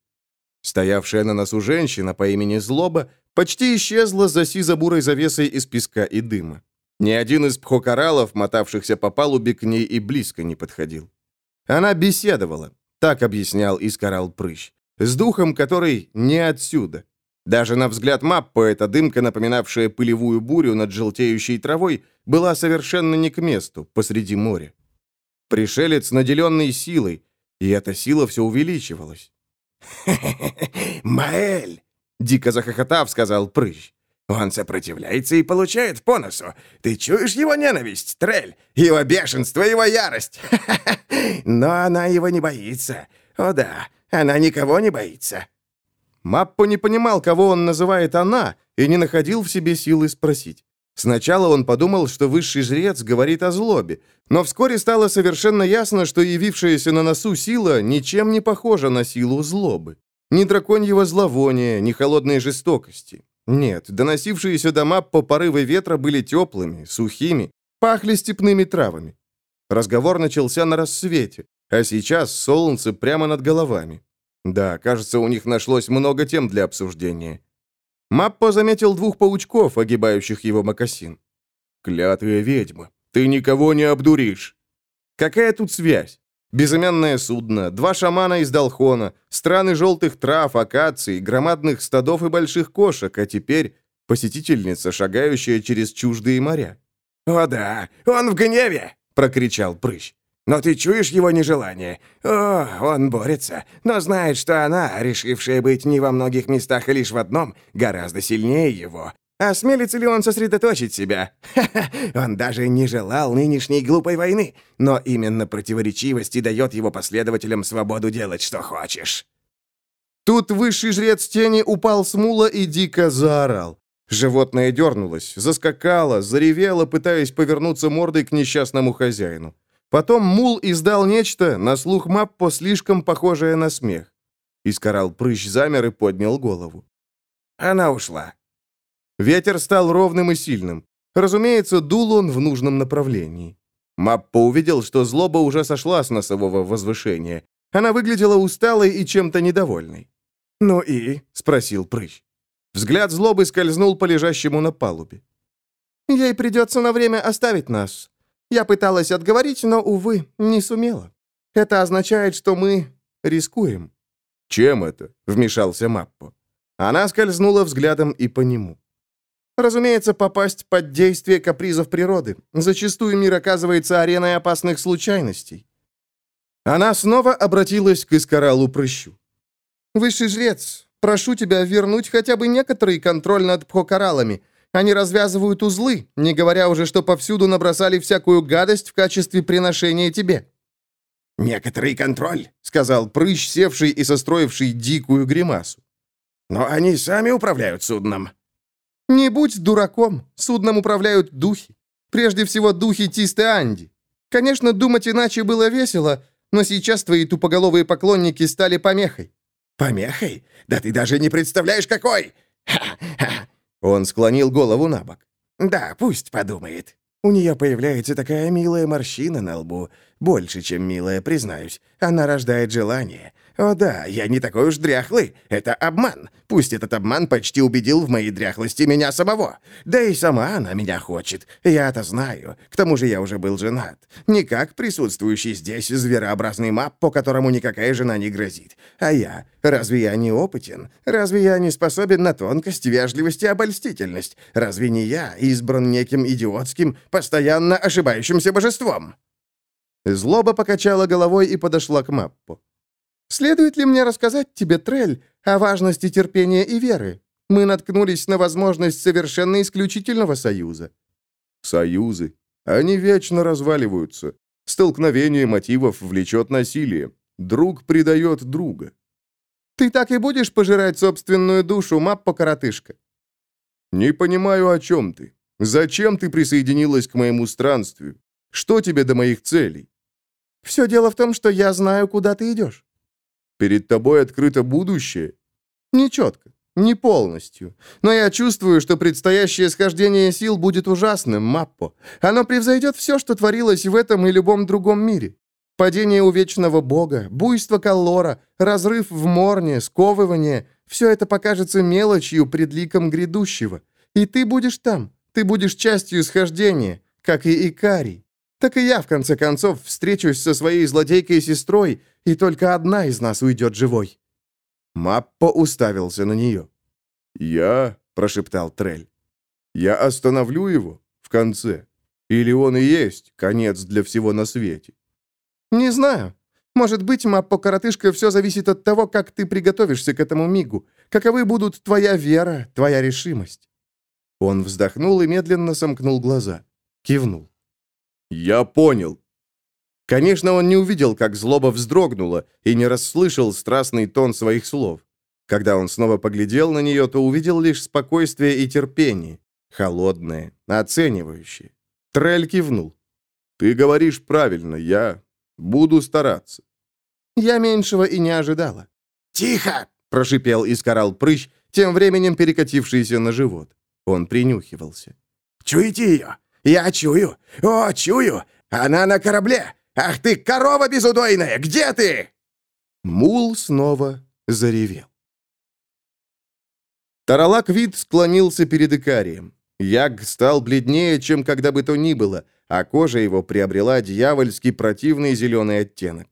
Стоявшая на носу женщина по имени Злоба почти исчезла за сизо-бурой завесой из песка и дыма. Ни один из пхокоралов, мотавшихся по палубе, к ней и близко не подходил. Она беседовала, так объяснял Искорал Прыщ, с духом, который не отсюда. Даже на взгляд Маппо эта дымка, напоминавшая пылевую бурю над желтеющей травой, была совершенно не к месту, посреди моря. Пришелец, наделенный силой, и эта сила все увеличивалась. [laughs] «Маэль!» — дико захохотав, сказал Прыщ. Он сопротивляется и получает по носу. Ты чуешь его ненависть, Трель? Его бешенство, его ярость. [laughs] Но она его не боится. О да, она никого не боится. Маппо не понимал, кого он называет «она», и не находил в себе силы спросить. Сначала он подумал, что высший жрец говорит о злобе, но вскоре стало совершенно ясно, что явившаяся на носу сила ничем не похожа на силу злобы. Ни драконьего зловония, ни холодной жестокости. Нет, доносившиеся дома по порывы ветра были теплыми, сухими, пахли степными травами. Разговор начался на рассвете, а сейчас солнце прямо над головами. Да, кажется, у них нашлось много тем для обсуждения. Маппо заметил двух паучков, огибающих его мокасин. «Клятые ведьмы, ты никого не обдуришь!» «Какая тут связь?» Безымянное судно, два шамана из Далхона, страны желтых трав, акаций, громадных стадов и больших кошек, а теперь посетительница, шагающая через чуждые моря. «О да, он в гневе!» — прокричал Прыщ. «Но ты чуешь его нежелание? О, он борется, но знает, что она, решившая быть не во многих местах, а лишь в одном, гораздо сильнее его. Осмелится ли он сосредоточить себя? Ха-ха, он даже не желал нынешней глупой войны, но именно противоречивость и дает его последователям свободу делать, что хочешь». Тут высший жрец тени упал с мула и дико заорал. Животное дернулось, заскакало, заревело, пытаясь повернуться мордой к несчастному хозяину. Потом мул издал нечто, на слух Маппо слишком похожее на смех. Искорал прыщ замер и поднял голову. Она ушла. Ветер стал ровным и сильным. Разумеется, дул он в нужном направлении. Маппо увидел, что злоба уже сошла с носового возвышения. Она выглядела усталой и чем-то недовольной. «Ну и?» — спросил прыщ. Взгляд злобы скользнул по лежащему на палубе. «Ей придется на время оставить нас. Я пыталась отговорить, но, увы, не сумела. Это означает, что мы рискуем». «Чем это?» — вмешался Маппо. Она скользнула взглядом и по нему. Разумеется, попасть под действие капризов природы. Зачастую мир оказывается ареной опасных случайностей. Она снова обратилась к Искаралу Прыщу. «Высший жрец, прошу тебя вернуть хотя бы некоторый контроль над пхокоралами. Они развязывают узлы, не говоря уже, что повсюду набросали всякую гадость в качестве приношения тебе». «Некоторый контроль», — сказал Прыщ, севший и состроивший дикую гримасу. «Но они сами управляют судном». «Не будь дураком, судном управляют духи. Прежде всего, духи Тисты Анди. Конечно, думать иначе было весело, но сейчас твои тупоголовые поклонники стали помехой». «Помехой? Да ты даже не представляешь, какой! Ха-ха!» Он склонил голову на бок. «Да, пусть подумает. У нее появляется такая милая морщина на лбу. Больше, чем милая, признаюсь. Она рождает желание. «О да, я не такой уж дряхлый. Это обман. Пусть этот обман почти убедил в моей дряхлости меня самого. Да и сама она меня хочет. Я это знаю. К тому же я уже был женат. Не как присутствующий здесь зверообразный мап, по которому никакая жена не грозит. А я? Разве я не опытен? Разве я не способен на тонкость, вежливость и обольстительность? Разве не я избран неким идиотским, постоянно ошибающимся божеством?» Злоба покачала головой и подошла к Маппу. Следует ли мне рассказать тебе, Трель, о важности терпения и веры? Мы наткнулись на возможность совершенно исключительного союза». «Союзы. Они вечно разваливаются. Столкновение мотивов влечет насилие. Друг предает друга». «Ты так и будешь пожирать собственную душу, маппа-коротышка?» «Не понимаю, о чем ты. Зачем ты присоединилась к моему странствию? Что тебе до моих целей?» «Все дело в том, что я знаю, куда ты идешь». Перед тобой открыто будущее?» «Не четко, не полностью. Но я чувствую, что предстоящее схождение сил будет ужасным, Маппо. Оно превзойдет все, что творилось в этом и любом другом мире. Падение у Вечного Бога, буйство Каллора, разрыв в Морне, сковывание — все это покажется мелочью пред ликом грядущего. И ты будешь там, ты будешь частью схождения, как и Икарий так и я, в конце концов, встречусь со своей злодейкой-сестрой, и только одна из нас уйдет живой». Маппо уставился на нее. «Я?» — прошептал Трель. «Я остановлю его в конце. Или он и есть конец для всего на свете?» «Не знаю. Может быть, Маппо-коротышка, все зависит от того, как ты приготовишься к этому мигу. Каковы будут твоя вера, твоя решимость?» Он вздохнул и медленно сомкнул глаза. Кивнул. «Я понял». Конечно, он не увидел, как злоба вздрогнула, и не расслышал страстный тон своих слов. Когда он снова поглядел на нее, то увидел лишь спокойствие и терпение, холодное, оценивающее. Трель кивнул. «Ты говоришь правильно, я буду стараться». «Я меньшего и не ожидала». «Тихо!» — прошипел и скорал прыщ, тем временем перекатившийся на живот. Он принюхивался. «Чуете ее? Я чую! О, чую! Она на корабле! Ах ты, корова безудойная! Где ты?» Мул снова заревел. Таралак вид склонился перед Икарием. Яг стал бледнее, чем когда бы то ни было, а кожа его приобрела дьявольский противный зеленый оттенок.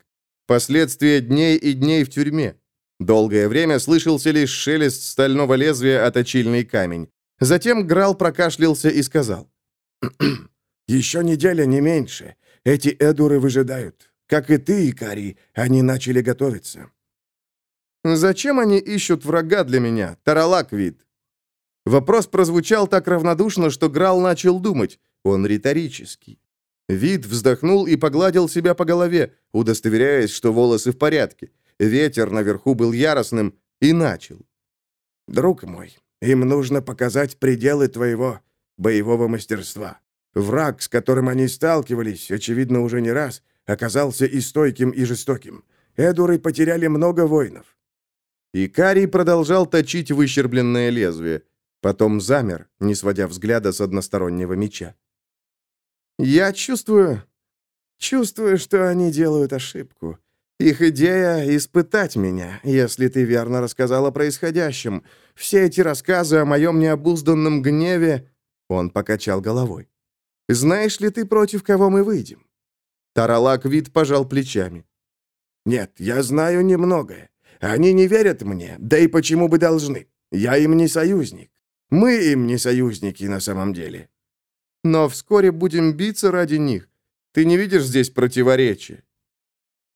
Последствия дней и дней в тюрьме. Долгое время слышался лишь шелест стального лезвия о точильный камень. Затем Грал прокашлялся и сказал. «Еще неделя, не меньше. Эти эдуры выжидают. Как и ты, Икари, они начали готовиться». «Зачем они ищут врага для меня? Таралак вид». Вопрос прозвучал так равнодушно, что Грал начал думать. Он риторический. Вид вздохнул и погладил себя по голове, удостоверяясь, что волосы в порядке. Ветер наверху был яростным, и начал. «Друг мой, им нужно показать пределы твоего боевого мастерства. Враг, с которым они сталкивались, очевидно, уже не раз, оказался и стойким, и жестоким. Эдуры потеряли много воинов». И Карий продолжал точить выщербленное лезвие. Потом замер, не сводя взгляда с одностороннего меча. Я чувствую... Чувствую, что они делают ошибку. Их идея — испытать меня, если ты верно рассказал о происходящем. Все эти рассказы о моем необузданном гневе...» Он покачал головой. «Знаешь ли ты, против кого мы выйдем?» Таралак вид пожал плечами. «Нет, я знаю немногое. Они не верят мне, да и почему бы должны? Я им не союзник. Мы им не союзники на самом деле. Но вскоре будем биться ради них. Ты не видишь здесь противоречия?»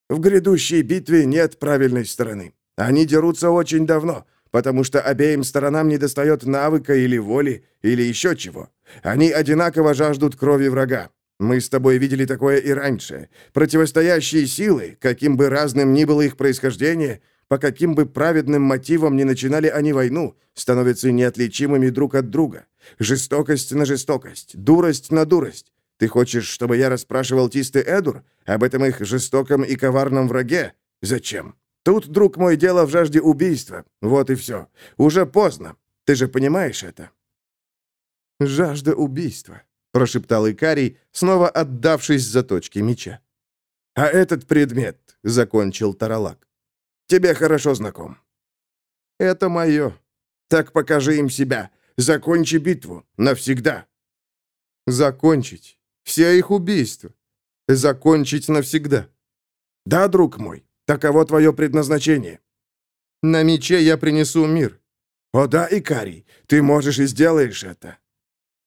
«В грядущей битве нет правильной стороны. Они дерутся очень давно, потому что обеим сторонам недостает навыка или воли, или еще чего. Они одинаково жаждут крови врага. Мы с тобой видели такое и раньше. Противостоящие силы, каким бы разным ни было их происхождение, по каким бы праведным мотивам ни начинали они войну, становятся неотличимыми друг от друга. Жестокость на жестокость, дурость на дурость. Ты хочешь, чтобы я расспрашивал Тисты Эдур об этом их жестоком и коварном враге? Зачем? Тут, друг мой, дело в жажде убийства. Вот и все. Уже поздно. Ты же понимаешь это?» «Жажда убийства», — прошептал Икарий, снова отдавшись заточке меча. «А этот предмет», — закончил Таралак, — «тебе хорошо знаком». «Это мое». «Так покажи им себя. Закончи битву. Навсегда». «Закончить. Все их убийства. Закончить навсегда». «Да, друг мой, таково твое предназначение». «На мече я принесу мир». «О да, Икарий, ты можешь и сделаешь это».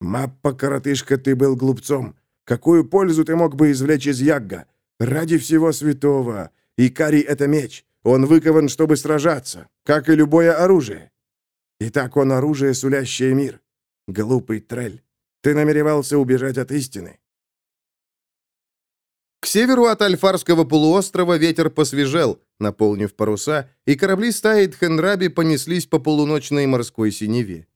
«Маппа-коротышка, ты был глупцом. Какую пользу ты мог бы извлечь из Ягга? Ради всего святого. Икарий — это меч. Он выкован, чтобы сражаться, как и любое оружие. Итак, он оружие, сулящее мир. Глупый трель. Ты намеревался убежать от истины. К северу от Альфарского полуострова ветер посвежел, наполнив паруса, и корабли стаи Тхенраби понеслись по полуночной морской синеве.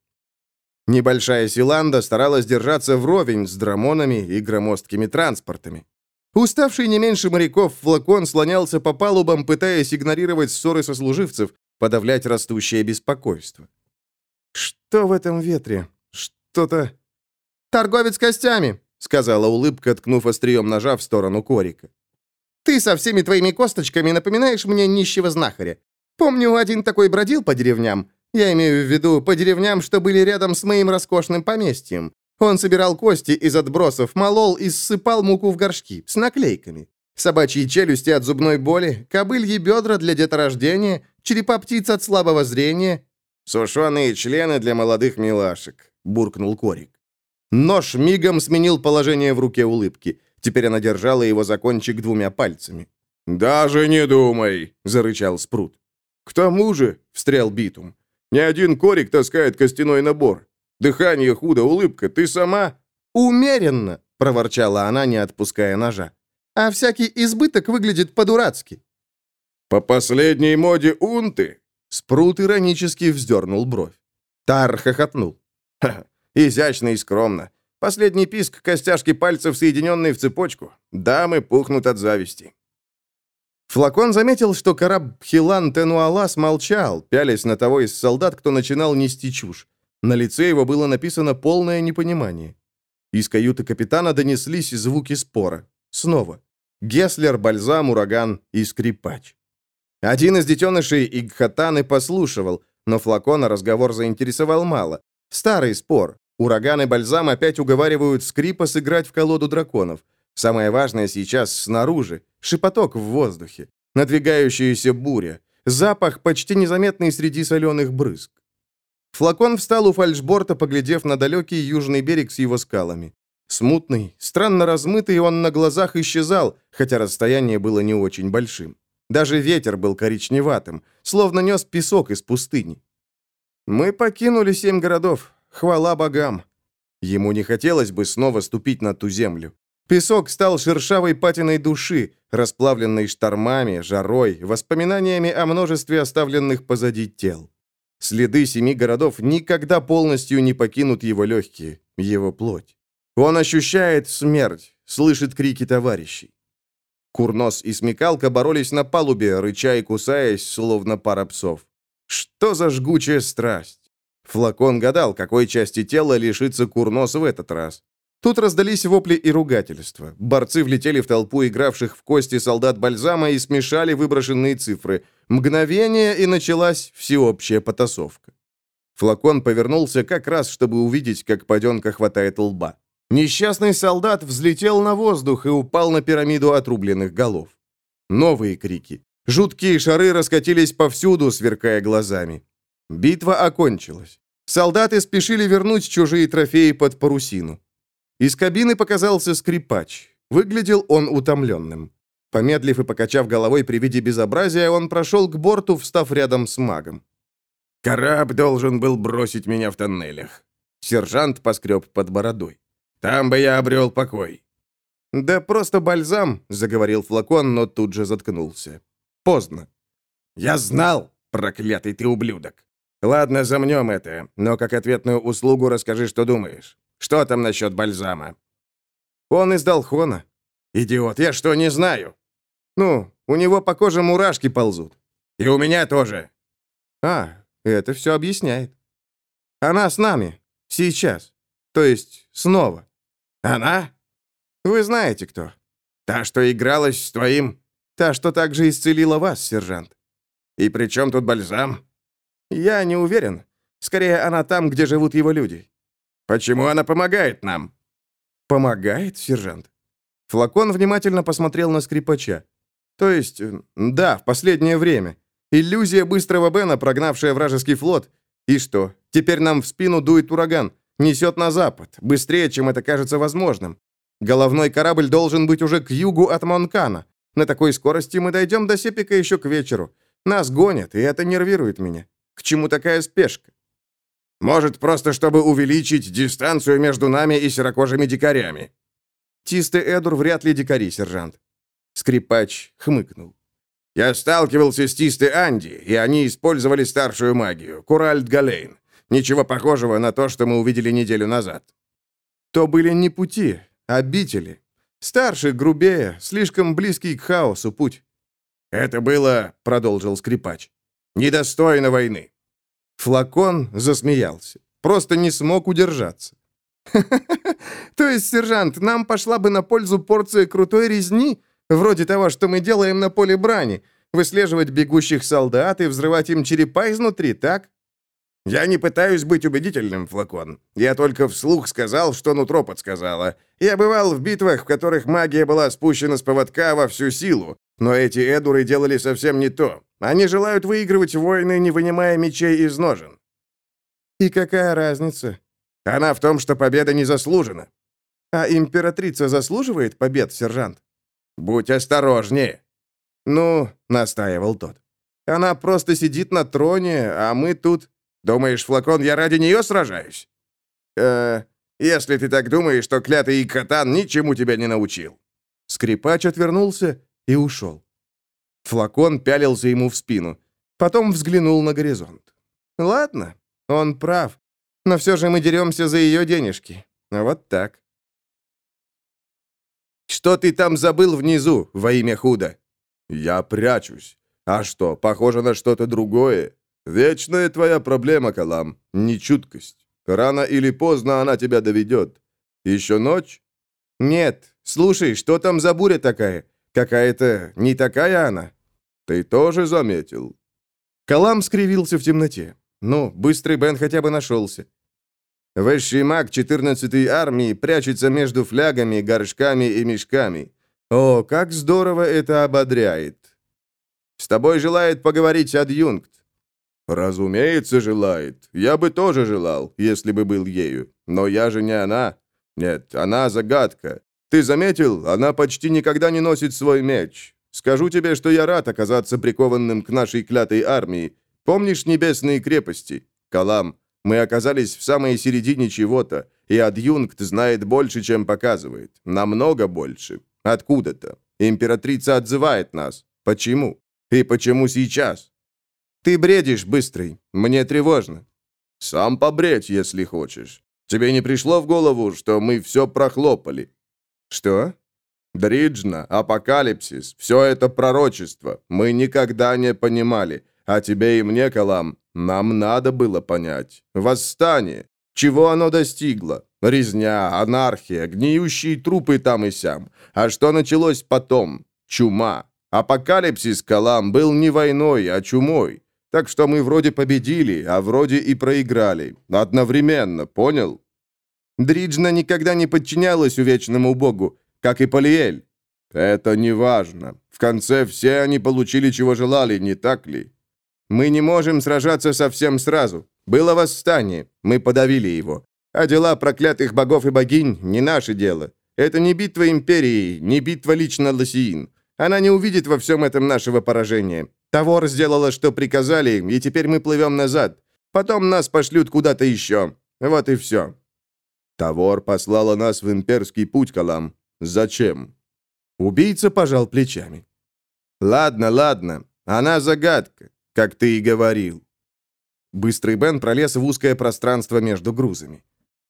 Небольшая Силанда старалась держаться вровень с драмонами и громоздкими транспортами. Уставший не меньше моряков, флакон слонялся по палубам, пытаясь игнорировать ссоры сослуживцев, подавлять растущее беспокойство. «Что в этом ветре? Что-то...» «Торговец костями», — сказала улыбка, ткнув острием ножа в сторону Корика. «Ты со всеми твоими косточками напоминаешь мне нищего знахаря. Помню, один такой бродил по деревням. Я имею в виду по деревням, что были рядом с моим роскошным поместьем. Он собирал кости из отбросов, молол и ссыпал муку в горшки с наклейками. Собачьи челюсти от зубной боли, кобыльи бедра для деторождения, черепа птиц от слабого зрения, «Сушеные члены для молодых милашек», — буркнул Корик. Нож мигом сменил положение в руке улыбки. Теперь она держала его за кончик двумя пальцами. «Даже не думай!» — зарычал Спрут. «К тому же», — встрял Битум, — «ни один корик таскает костяной набор. Дыхание худо, улыбка, ты сама...» «Умеренно!» — проворчала она, не отпуская ножа. «А всякий избыток выглядит по-дурацки». «По последней моде унты?» Спрут иронически вздернул бровь. Тар хохотнул. «Ха, изящно и скромно. Последний писк костяшки пальцев, соединенные в цепочку. Дамы пухнут от зависти». Флакон заметил, что караб Хилан Тенуалас молчал, пялясь на того из солдат, кто начинал нести чушь. На лице его было написано полное непонимание. Из каюты капитана донеслись звуки спора. Снова. Геслер, Бальзам, Ураган и Скрипач. Один из детенышей Игхатаны послушивал, но флакона разговор заинтересовал мало. Старый спор. Ураган и Бальзам опять уговаривают Скрипа сыграть в колоду драконов. Самое важное сейчас снаружи. Шепоток в воздухе. Надвигающаяся буря. Запах, почти незаметный среди соленых брызг. Флакон встал у фальшборта, поглядев на далекий южный берег с его скалами. Смутный, странно размытый, он на глазах исчезал, хотя расстояние было не очень большим. Даже ветер был коричневатым, словно нес песок из пустыни. Мы покинули семь городов. Хвала богам. Ему не хотелось бы снова ступить на ту землю. Песок стал шершавой патиной души, расплавленной штормами, жарой, воспоминаниями о множестве оставленных позади тел. Следы семи городов никогда полностью не покинут его легкие, его плоть. Он ощущает смерть, слышит крики товарищей. Курнос и Смекалка боролись на палубе, рыча и кусаясь, словно пара псов. Что за жгучая страсть? Флакон гадал, какой части тела лишится Курнос в этот раз. Тут раздались вопли и ругательства. Борцы влетели в толпу игравших в кости солдат Бальзама и смешали выброшенные цифры. Мгновение, и началась всеобщая потасовка. Флакон повернулся как раз, чтобы увидеть, как паденка хватает лба. Несчастный солдат взлетел на воздух и упал на пирамиду отрубленных голов. Новые крики. Жуткие шары раскатились повсюду, сверкая глазами. Битва окончилась. Солдаты спешили вернуть чужие трофеи под парусину. Из кабины показался скрипач. Выглядел он утомленным. Помедлив и покачав головой при виде безобразия, он прошел к борту, встав рядом с магом. «Караб должен был бросить меня в тоннелях». Сержант поскреб под бородой. «Там бы я обрел покой». «Да просто бальзам», — заговорил флакон, но тут же заткнулся. «Поздно». «Я знал, проклятый ты ублюдок. Ладно, замнем это, но как ответную услугу расскажи, что думаешь. Что там насчет бальзама?» «Он из Долхона». «Идиот, я что, не знаю?» «Ну, у него по коже мурашки ползут». «И у меня тоже». «А, это все объясняет». «Она с нами. Сейчас. То есть снова». «Она?» «Вы знаете, кто». «Та, что игралась с твоим...» «Та, что также исцелила вас, сержант». «И при чем тут бальзам?» «Я не уверен. Скорее, она там, где живут его люди. Почему она помогает нам?» «Помогает, сержант?» Флакон внимательно посмотрел на скрипача. «То есть, да, в последнее время. Иллюзия быстрого Бена, прогнавшая вражеский флот. И что, теперь нам в спину дует ураган, несет на запад, быстрее, чем это кажется возможным. Головной корабль должен быть уже к югу от Монкана. На такой скорости мы дойдем до Сепика еще к вечеру. Нас гонят, и это нервирует меня. К чему такая спешка? Может, просто чтобы увеличить дистанцию между нами и серокожими дикарями?» «Тисты Эдур вряд ли дикари, сержант». Скрипач хмыкнул. «Я сталкивался с Тисты Анди, и они использовали старшую магию, Куральд Галейн. Ничего похожего на то, что мы увидели неделю назад». «То были не пути, а обители. Старше, грубее, слишком близкий к хаосу путь». «Это было, — продолжил скрипач, — недостойно войны. Флакон засмеялся. Просто не смог удержаться. [laughs] То есть, сержант, нам пошла бы на пользу порция крутой резни, вроде того, что мы делаем на поле брани, выслеживать бегущих солдат и взрывать им черепа изнутри, так? Я не пытаюсь быть убедительным, Флакон. Я только вслух сказал, что нутро подсказало. Я бывал в битвах, в которых магия была спущена с поводка во всю силу, но эти эдуры делали совсем не то. Они желают выигрывать войны, не вынимая мечей из ножен. И какая разница? Она в том, что победа не заслужена. А императрица заслуживает побед, сержант? Будь осторожнее. Ну, настаивал тот. Она просто сидит на троне, а мы тут... Думаешь, флакон, я ради нее сражаюсь? Э, если ты так думаешь, то клятый Икатан ничему тебя не научил. Скрипач отвернулся и ушел. Флакон пялился ему в спину. Потом взглянул на горизонт. «Ладно, он прав. Но все же мы деремся за ее денежки. Вот так». «Что ты там забыл внизу, во имя худа?» «Я прячусь. А что, похоже на что-то другое? Вечная твоя проблема, Калам, нечуткость. Рано или поздно она тебя доведет. Еще ночь?» «Нет. Слушай, что там за буря такая? Какая-то не такая она». «Ты тоже заметил?» Калам скривился в темноте. Ну, быстрый Бен хотя бы нашелся. Высший маг 14-й армии прячется между флягами, горшками и мешками. О, как здорово это ободряет. С тобой желает поговорить адъюнкт». «Разумеется, желает. Я бы тоже желал, если бы был ею. Но я же не она. Нет, она загадка. Ты заметил, она почти никогда не носит свой меч. Скажу тебе, что я рад оказаться прикованным к нашей клятой армии. Помнишь небесные крепости? Калам, мы оказались в самой середине чего-то, и адъюнкт знает больше, чем показывает. Намного больше. Откуда-то. Императрица отзывает нас. Почему? И почему сейчас? Ты бредишь, Быстрый. Мне тревожно. Сам побредь, если хочешь. Тебе не пришло в голову, что мы все прохлопали? Что? Дриджна, апокалипсис, все это пророчество. Мы никогда не понимали. А тебе и мне, Калам, нам надо было понять. Восстание. Чего оно достигло? Резня, анархия, гниющие трупы там и сям. А что началось потом? Чума. Апокалипсис, Калам, был не войной, а чумой. Так что мы вроде победили, а вроде и проиграли. Одновременно, понял? Дриджна никогда не подчинялась увечному богу, как и Полиэль. Это не важно. В конце все они получили, чего желали, не так ли? Мы не можем сражаться совсем сразу. Было восстание, мы подавили его. А дела проклятых богов и богинь не наше дело. Это не битва империи, не битва лично Лосиин. Она не увидит во всем этом нашего поражения. Тавор сделала, что приказали, и теперь мы плывем назад. Потом нас пошлют куда-то еще. Вот и все. Тавор послала нас в имперский путь, Калам. Зачем? Убийца пожал плечами. Ладно, ладно. Она загадка, как ты и говорил. Быстрый Бен пролез в узкое пространство между грузами.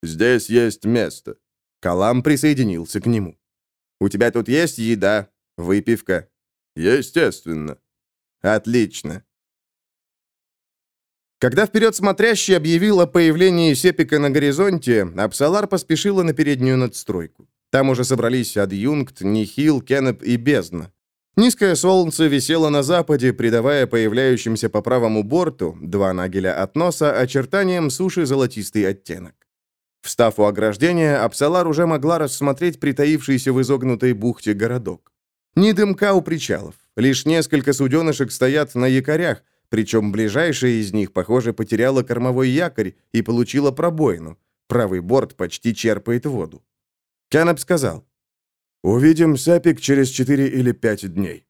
«Здесь есть место». Калам присоединился к нему. «У тебя тут есть еда, выпивка?» «Естественно». «Отлично». Когда вперед смотрящий объявил о появлении Сепика на горизонте, Апсалар поспешила на переднюю надстройку. Там уже собрались адъюнкт, Нихил, Кеннеп и Бездна. Низкое солнце висело на западе, придавая появляющимся по правому борту, два нагеля от носа, очертаниям суши золотистый оттенок. Встав у ограждения, Апсалар уже могла рассмотреть притаившийся в изогнутой бухте городок. Ни дымка у причалов, лишь несколько суденышек стоят на якорях, причем ближайшая из них, похоже, потеряла кормовой якорь и получила пробоину. Правый борт почти черпает воду. Кеннеп сказал, «Увидим Сапик через четыре или пять дней».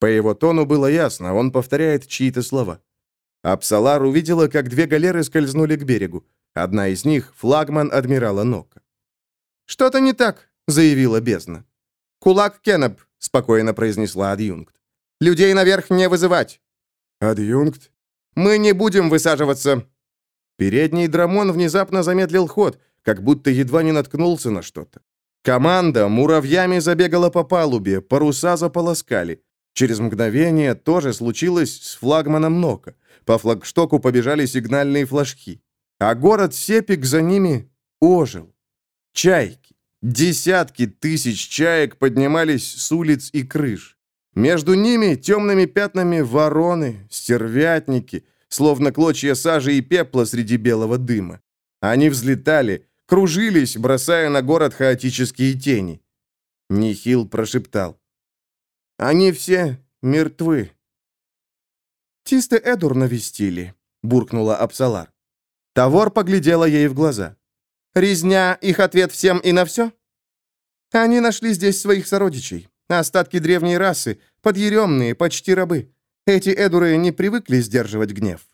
По его тону было ясно, он повторяет чьи-то слова. Апсалар увидела, как две галеры скользнули к берегу. Одна из них — флагман адмирала Нока. «Что-то не так», — заявила бездна. «Кулак Кеннеп», — спокойно произнесла адъюнкт. «Людей наверх не вызывать». «Адъюнкт?» «Мы не будем высаживаться». Передний драмон внезапно замедлил ход, как будто едва не наткнулся на что-то. Команда муравьями забегала по палубе, паруса заполоскали. Через мгновение тоже случилось с флагманом Нока. По флагштоку побежали сигнальные флажки. А город Сепик за ними ожил. Чайки. Десятки тысяч чаек поднимались с улиц и крыш. Между ними темными пятнами вороны, стервятники, словно клочья сажи и пепла среди белого дыма. Они взлетали, кружились, бросая на город хаотические тени. Нихил прошептал. «Они все мертвы». «Тисты Эдур навестили», — буркнула Апсалар. Тавор поглядела ей в глаза. «Резня — их ответ всем и на все?» «Они нашли здесь своих сородичей, остатки древней расы, подъеремные, почти рабы. Эти Эдуры не привыкли сдерживать гнев».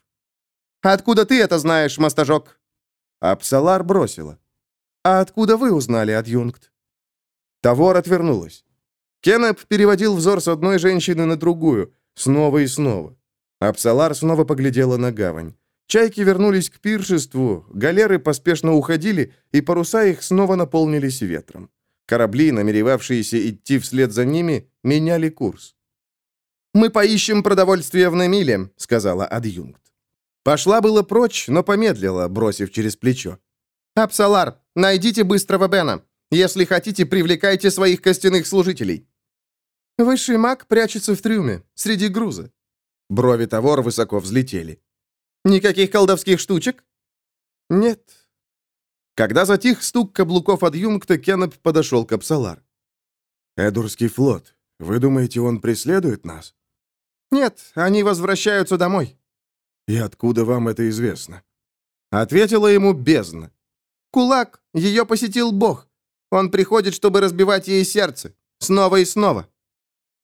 «Откуда ты это знаешь, мастажок?» Апсалар бросила. «А откуда вы узнали, адъюнкт?» Тавор отвернулась. Кеннеп переводил взор с одной женщины на другую, снова и снова. Апсалар снова поглядела на гавань. Чайки вернулись к пиршеству, галеры поспешно уходили, и паруса их снова наполнились ветром. Корабли, намеревавшиеся идти вслед за ними, меняли курс. «Мы поищем продовольствие в Немиле», — сказала адъюнкт. Пошла было прочь, но помедлила, бросив через плечо. «Апсалар, найдите быстрого Бена. Если хотите, привлекайте своих костяных служителей». Высший маг прячется в трюме, среди груза. Брови Тавор высоко взлетели. «Никаких колдовских штучек?» «Нет». Когда затих стук каблуков адъюнкта, Кеннеп подошел к Апсалар. «Эдурский флот. Вы думаете, он преследует нас?» «Нет, они возвращаются домой». «И откуда вам это известно?» Ответила ему бездна. «Кулак, ее посетил Бог. Он приходит, чтобы разбивать ей сердце. Снова и снова».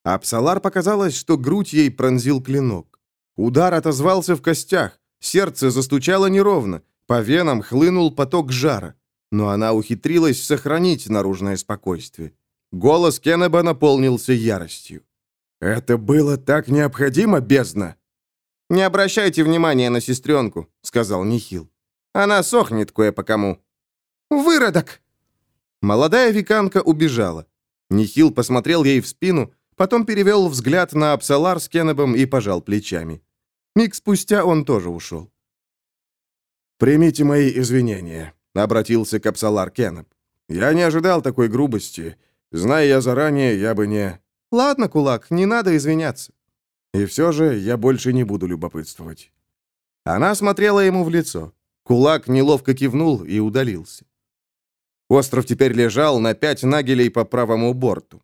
А Псалар показалось, что грудь ей пронзил клинок. Удар отозвался в костях, сердце застучало неровно, по венам хлынул поток жара. Но она ухитрилась сохранить наружное спокойствие. Голос Кеннеба наполнился яростью. «Это было так необходимо, бездна?» «Не обращайте внимания на сестренку», — сказал Нихил. «Она сохнет кое по кому». «Выродок!» Молодая виканка убежала. Нихил посмотрел ей в спину, потом перевел взгляд на Апсалар с Кеннебом и пожал плечами. Миг спустя он тоже ушел. «Примите мои извинения», — обратился к Апсалар Кеннеб. «Я не ожидал такой грубости. Зная я заранее, я бы не...» «Ладно, кулак, не надо извиняться». «И все же я больше не буду любопытствовать». Она смотрела ему в лицо. Кулак неловко кивнул и удалился. Остров теперь лежал на пять нагелей по правому борту.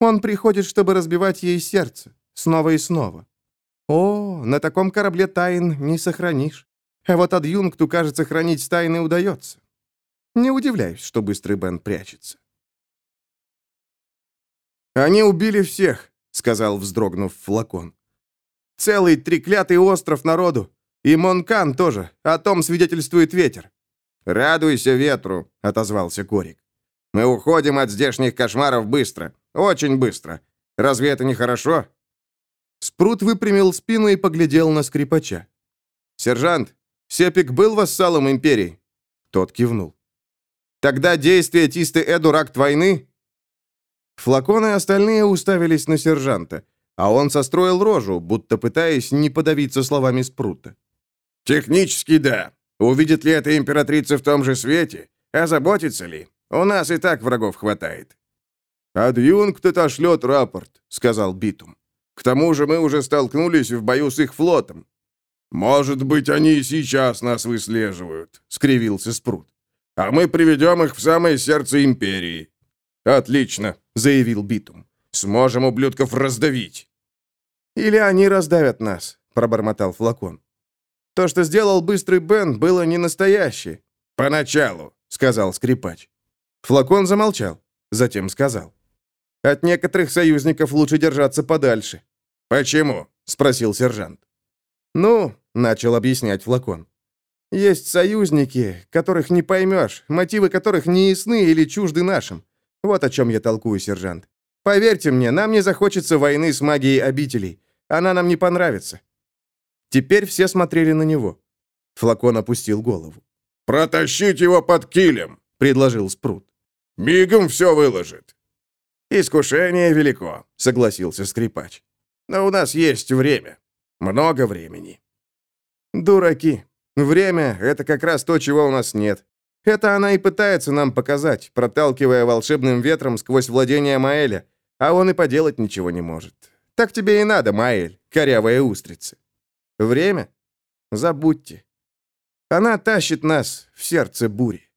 Он приходит, чтобы разбивать ей сердце. Снова и снова. О, на таком корабле тайн не сохранишь. А вот адъюнкту, кажется, хранить тайны удается. Не удивляюсь, что быстрый Бен прячется. «Они убили всех», — сказал, вздрогнув флакон. «Целый треклятый остров народу. И Монкан тоже. О том свидетельствует ветер». «Радуйся ветру», — отозвался Корик. «Мы уходим от здешних кошмаров быстро. Очень быстро. Разве это не хорошо?» Спрут выпрямил спину и поглядел на скрипача. «Сержант, Сепик был вассалом империи?» Тот кивнул. «Тогда действия Тисты Эду акт войны?» Флакон и остальные уставились на сержанта, а он состроил рожу, будто пытаясь не подавиться словами Спрута. «Технически да. Увидит ли эта императрица в том же свете? Озаботится ли? У нас и так врагов хватает». «Адъюнкт отошлет рапорт», — сказал Битум. «К тому же мы уже столкнулись в бою с их флотом». «Может быть, они и сейчас нас выслеживают», — скривился Спрут. «А мы приведем их в самое сердце Империи». «Отлично», — заявил Битум. «Сможем ублюдков раздавить». «Или они раздавят нас», — пробормотал Флакон. «То, что сделал быстрый Бен, было не настоящее». «Поначалу», — сказал скрипач. Флакон замолчал, затем сказал. «От некоторых союзников лучше держаться подальше». «Почему?» — спросил сержант. «Ну», — начал объяснять Флакон. «Есть союзники, которых не поймешь, мотивы которых не ясны или чужды нашим. Вот о чем я толкую, сержант. Поверьте мне, нам не захочется войны с магией обителей. Она нам не понравится». Теперь все смотрели на него. Флакон опустил голову. «Протащить его под килем», — предложил Спрут. «Мигом все выложит». «Искушение велико», — согласился скрипач. «Но у нас есть время. Много времени». «Дураки. Время — это как раз то, чего у нас нет. Это она и пытается нам показать, проталкивая волшебным ветром сквозь владение Маэля, а он и поделать ничего не может. Так тебе и надо, Маэль, корявая устрица. Время? Забудьте. Она тащит нас в сердце бури.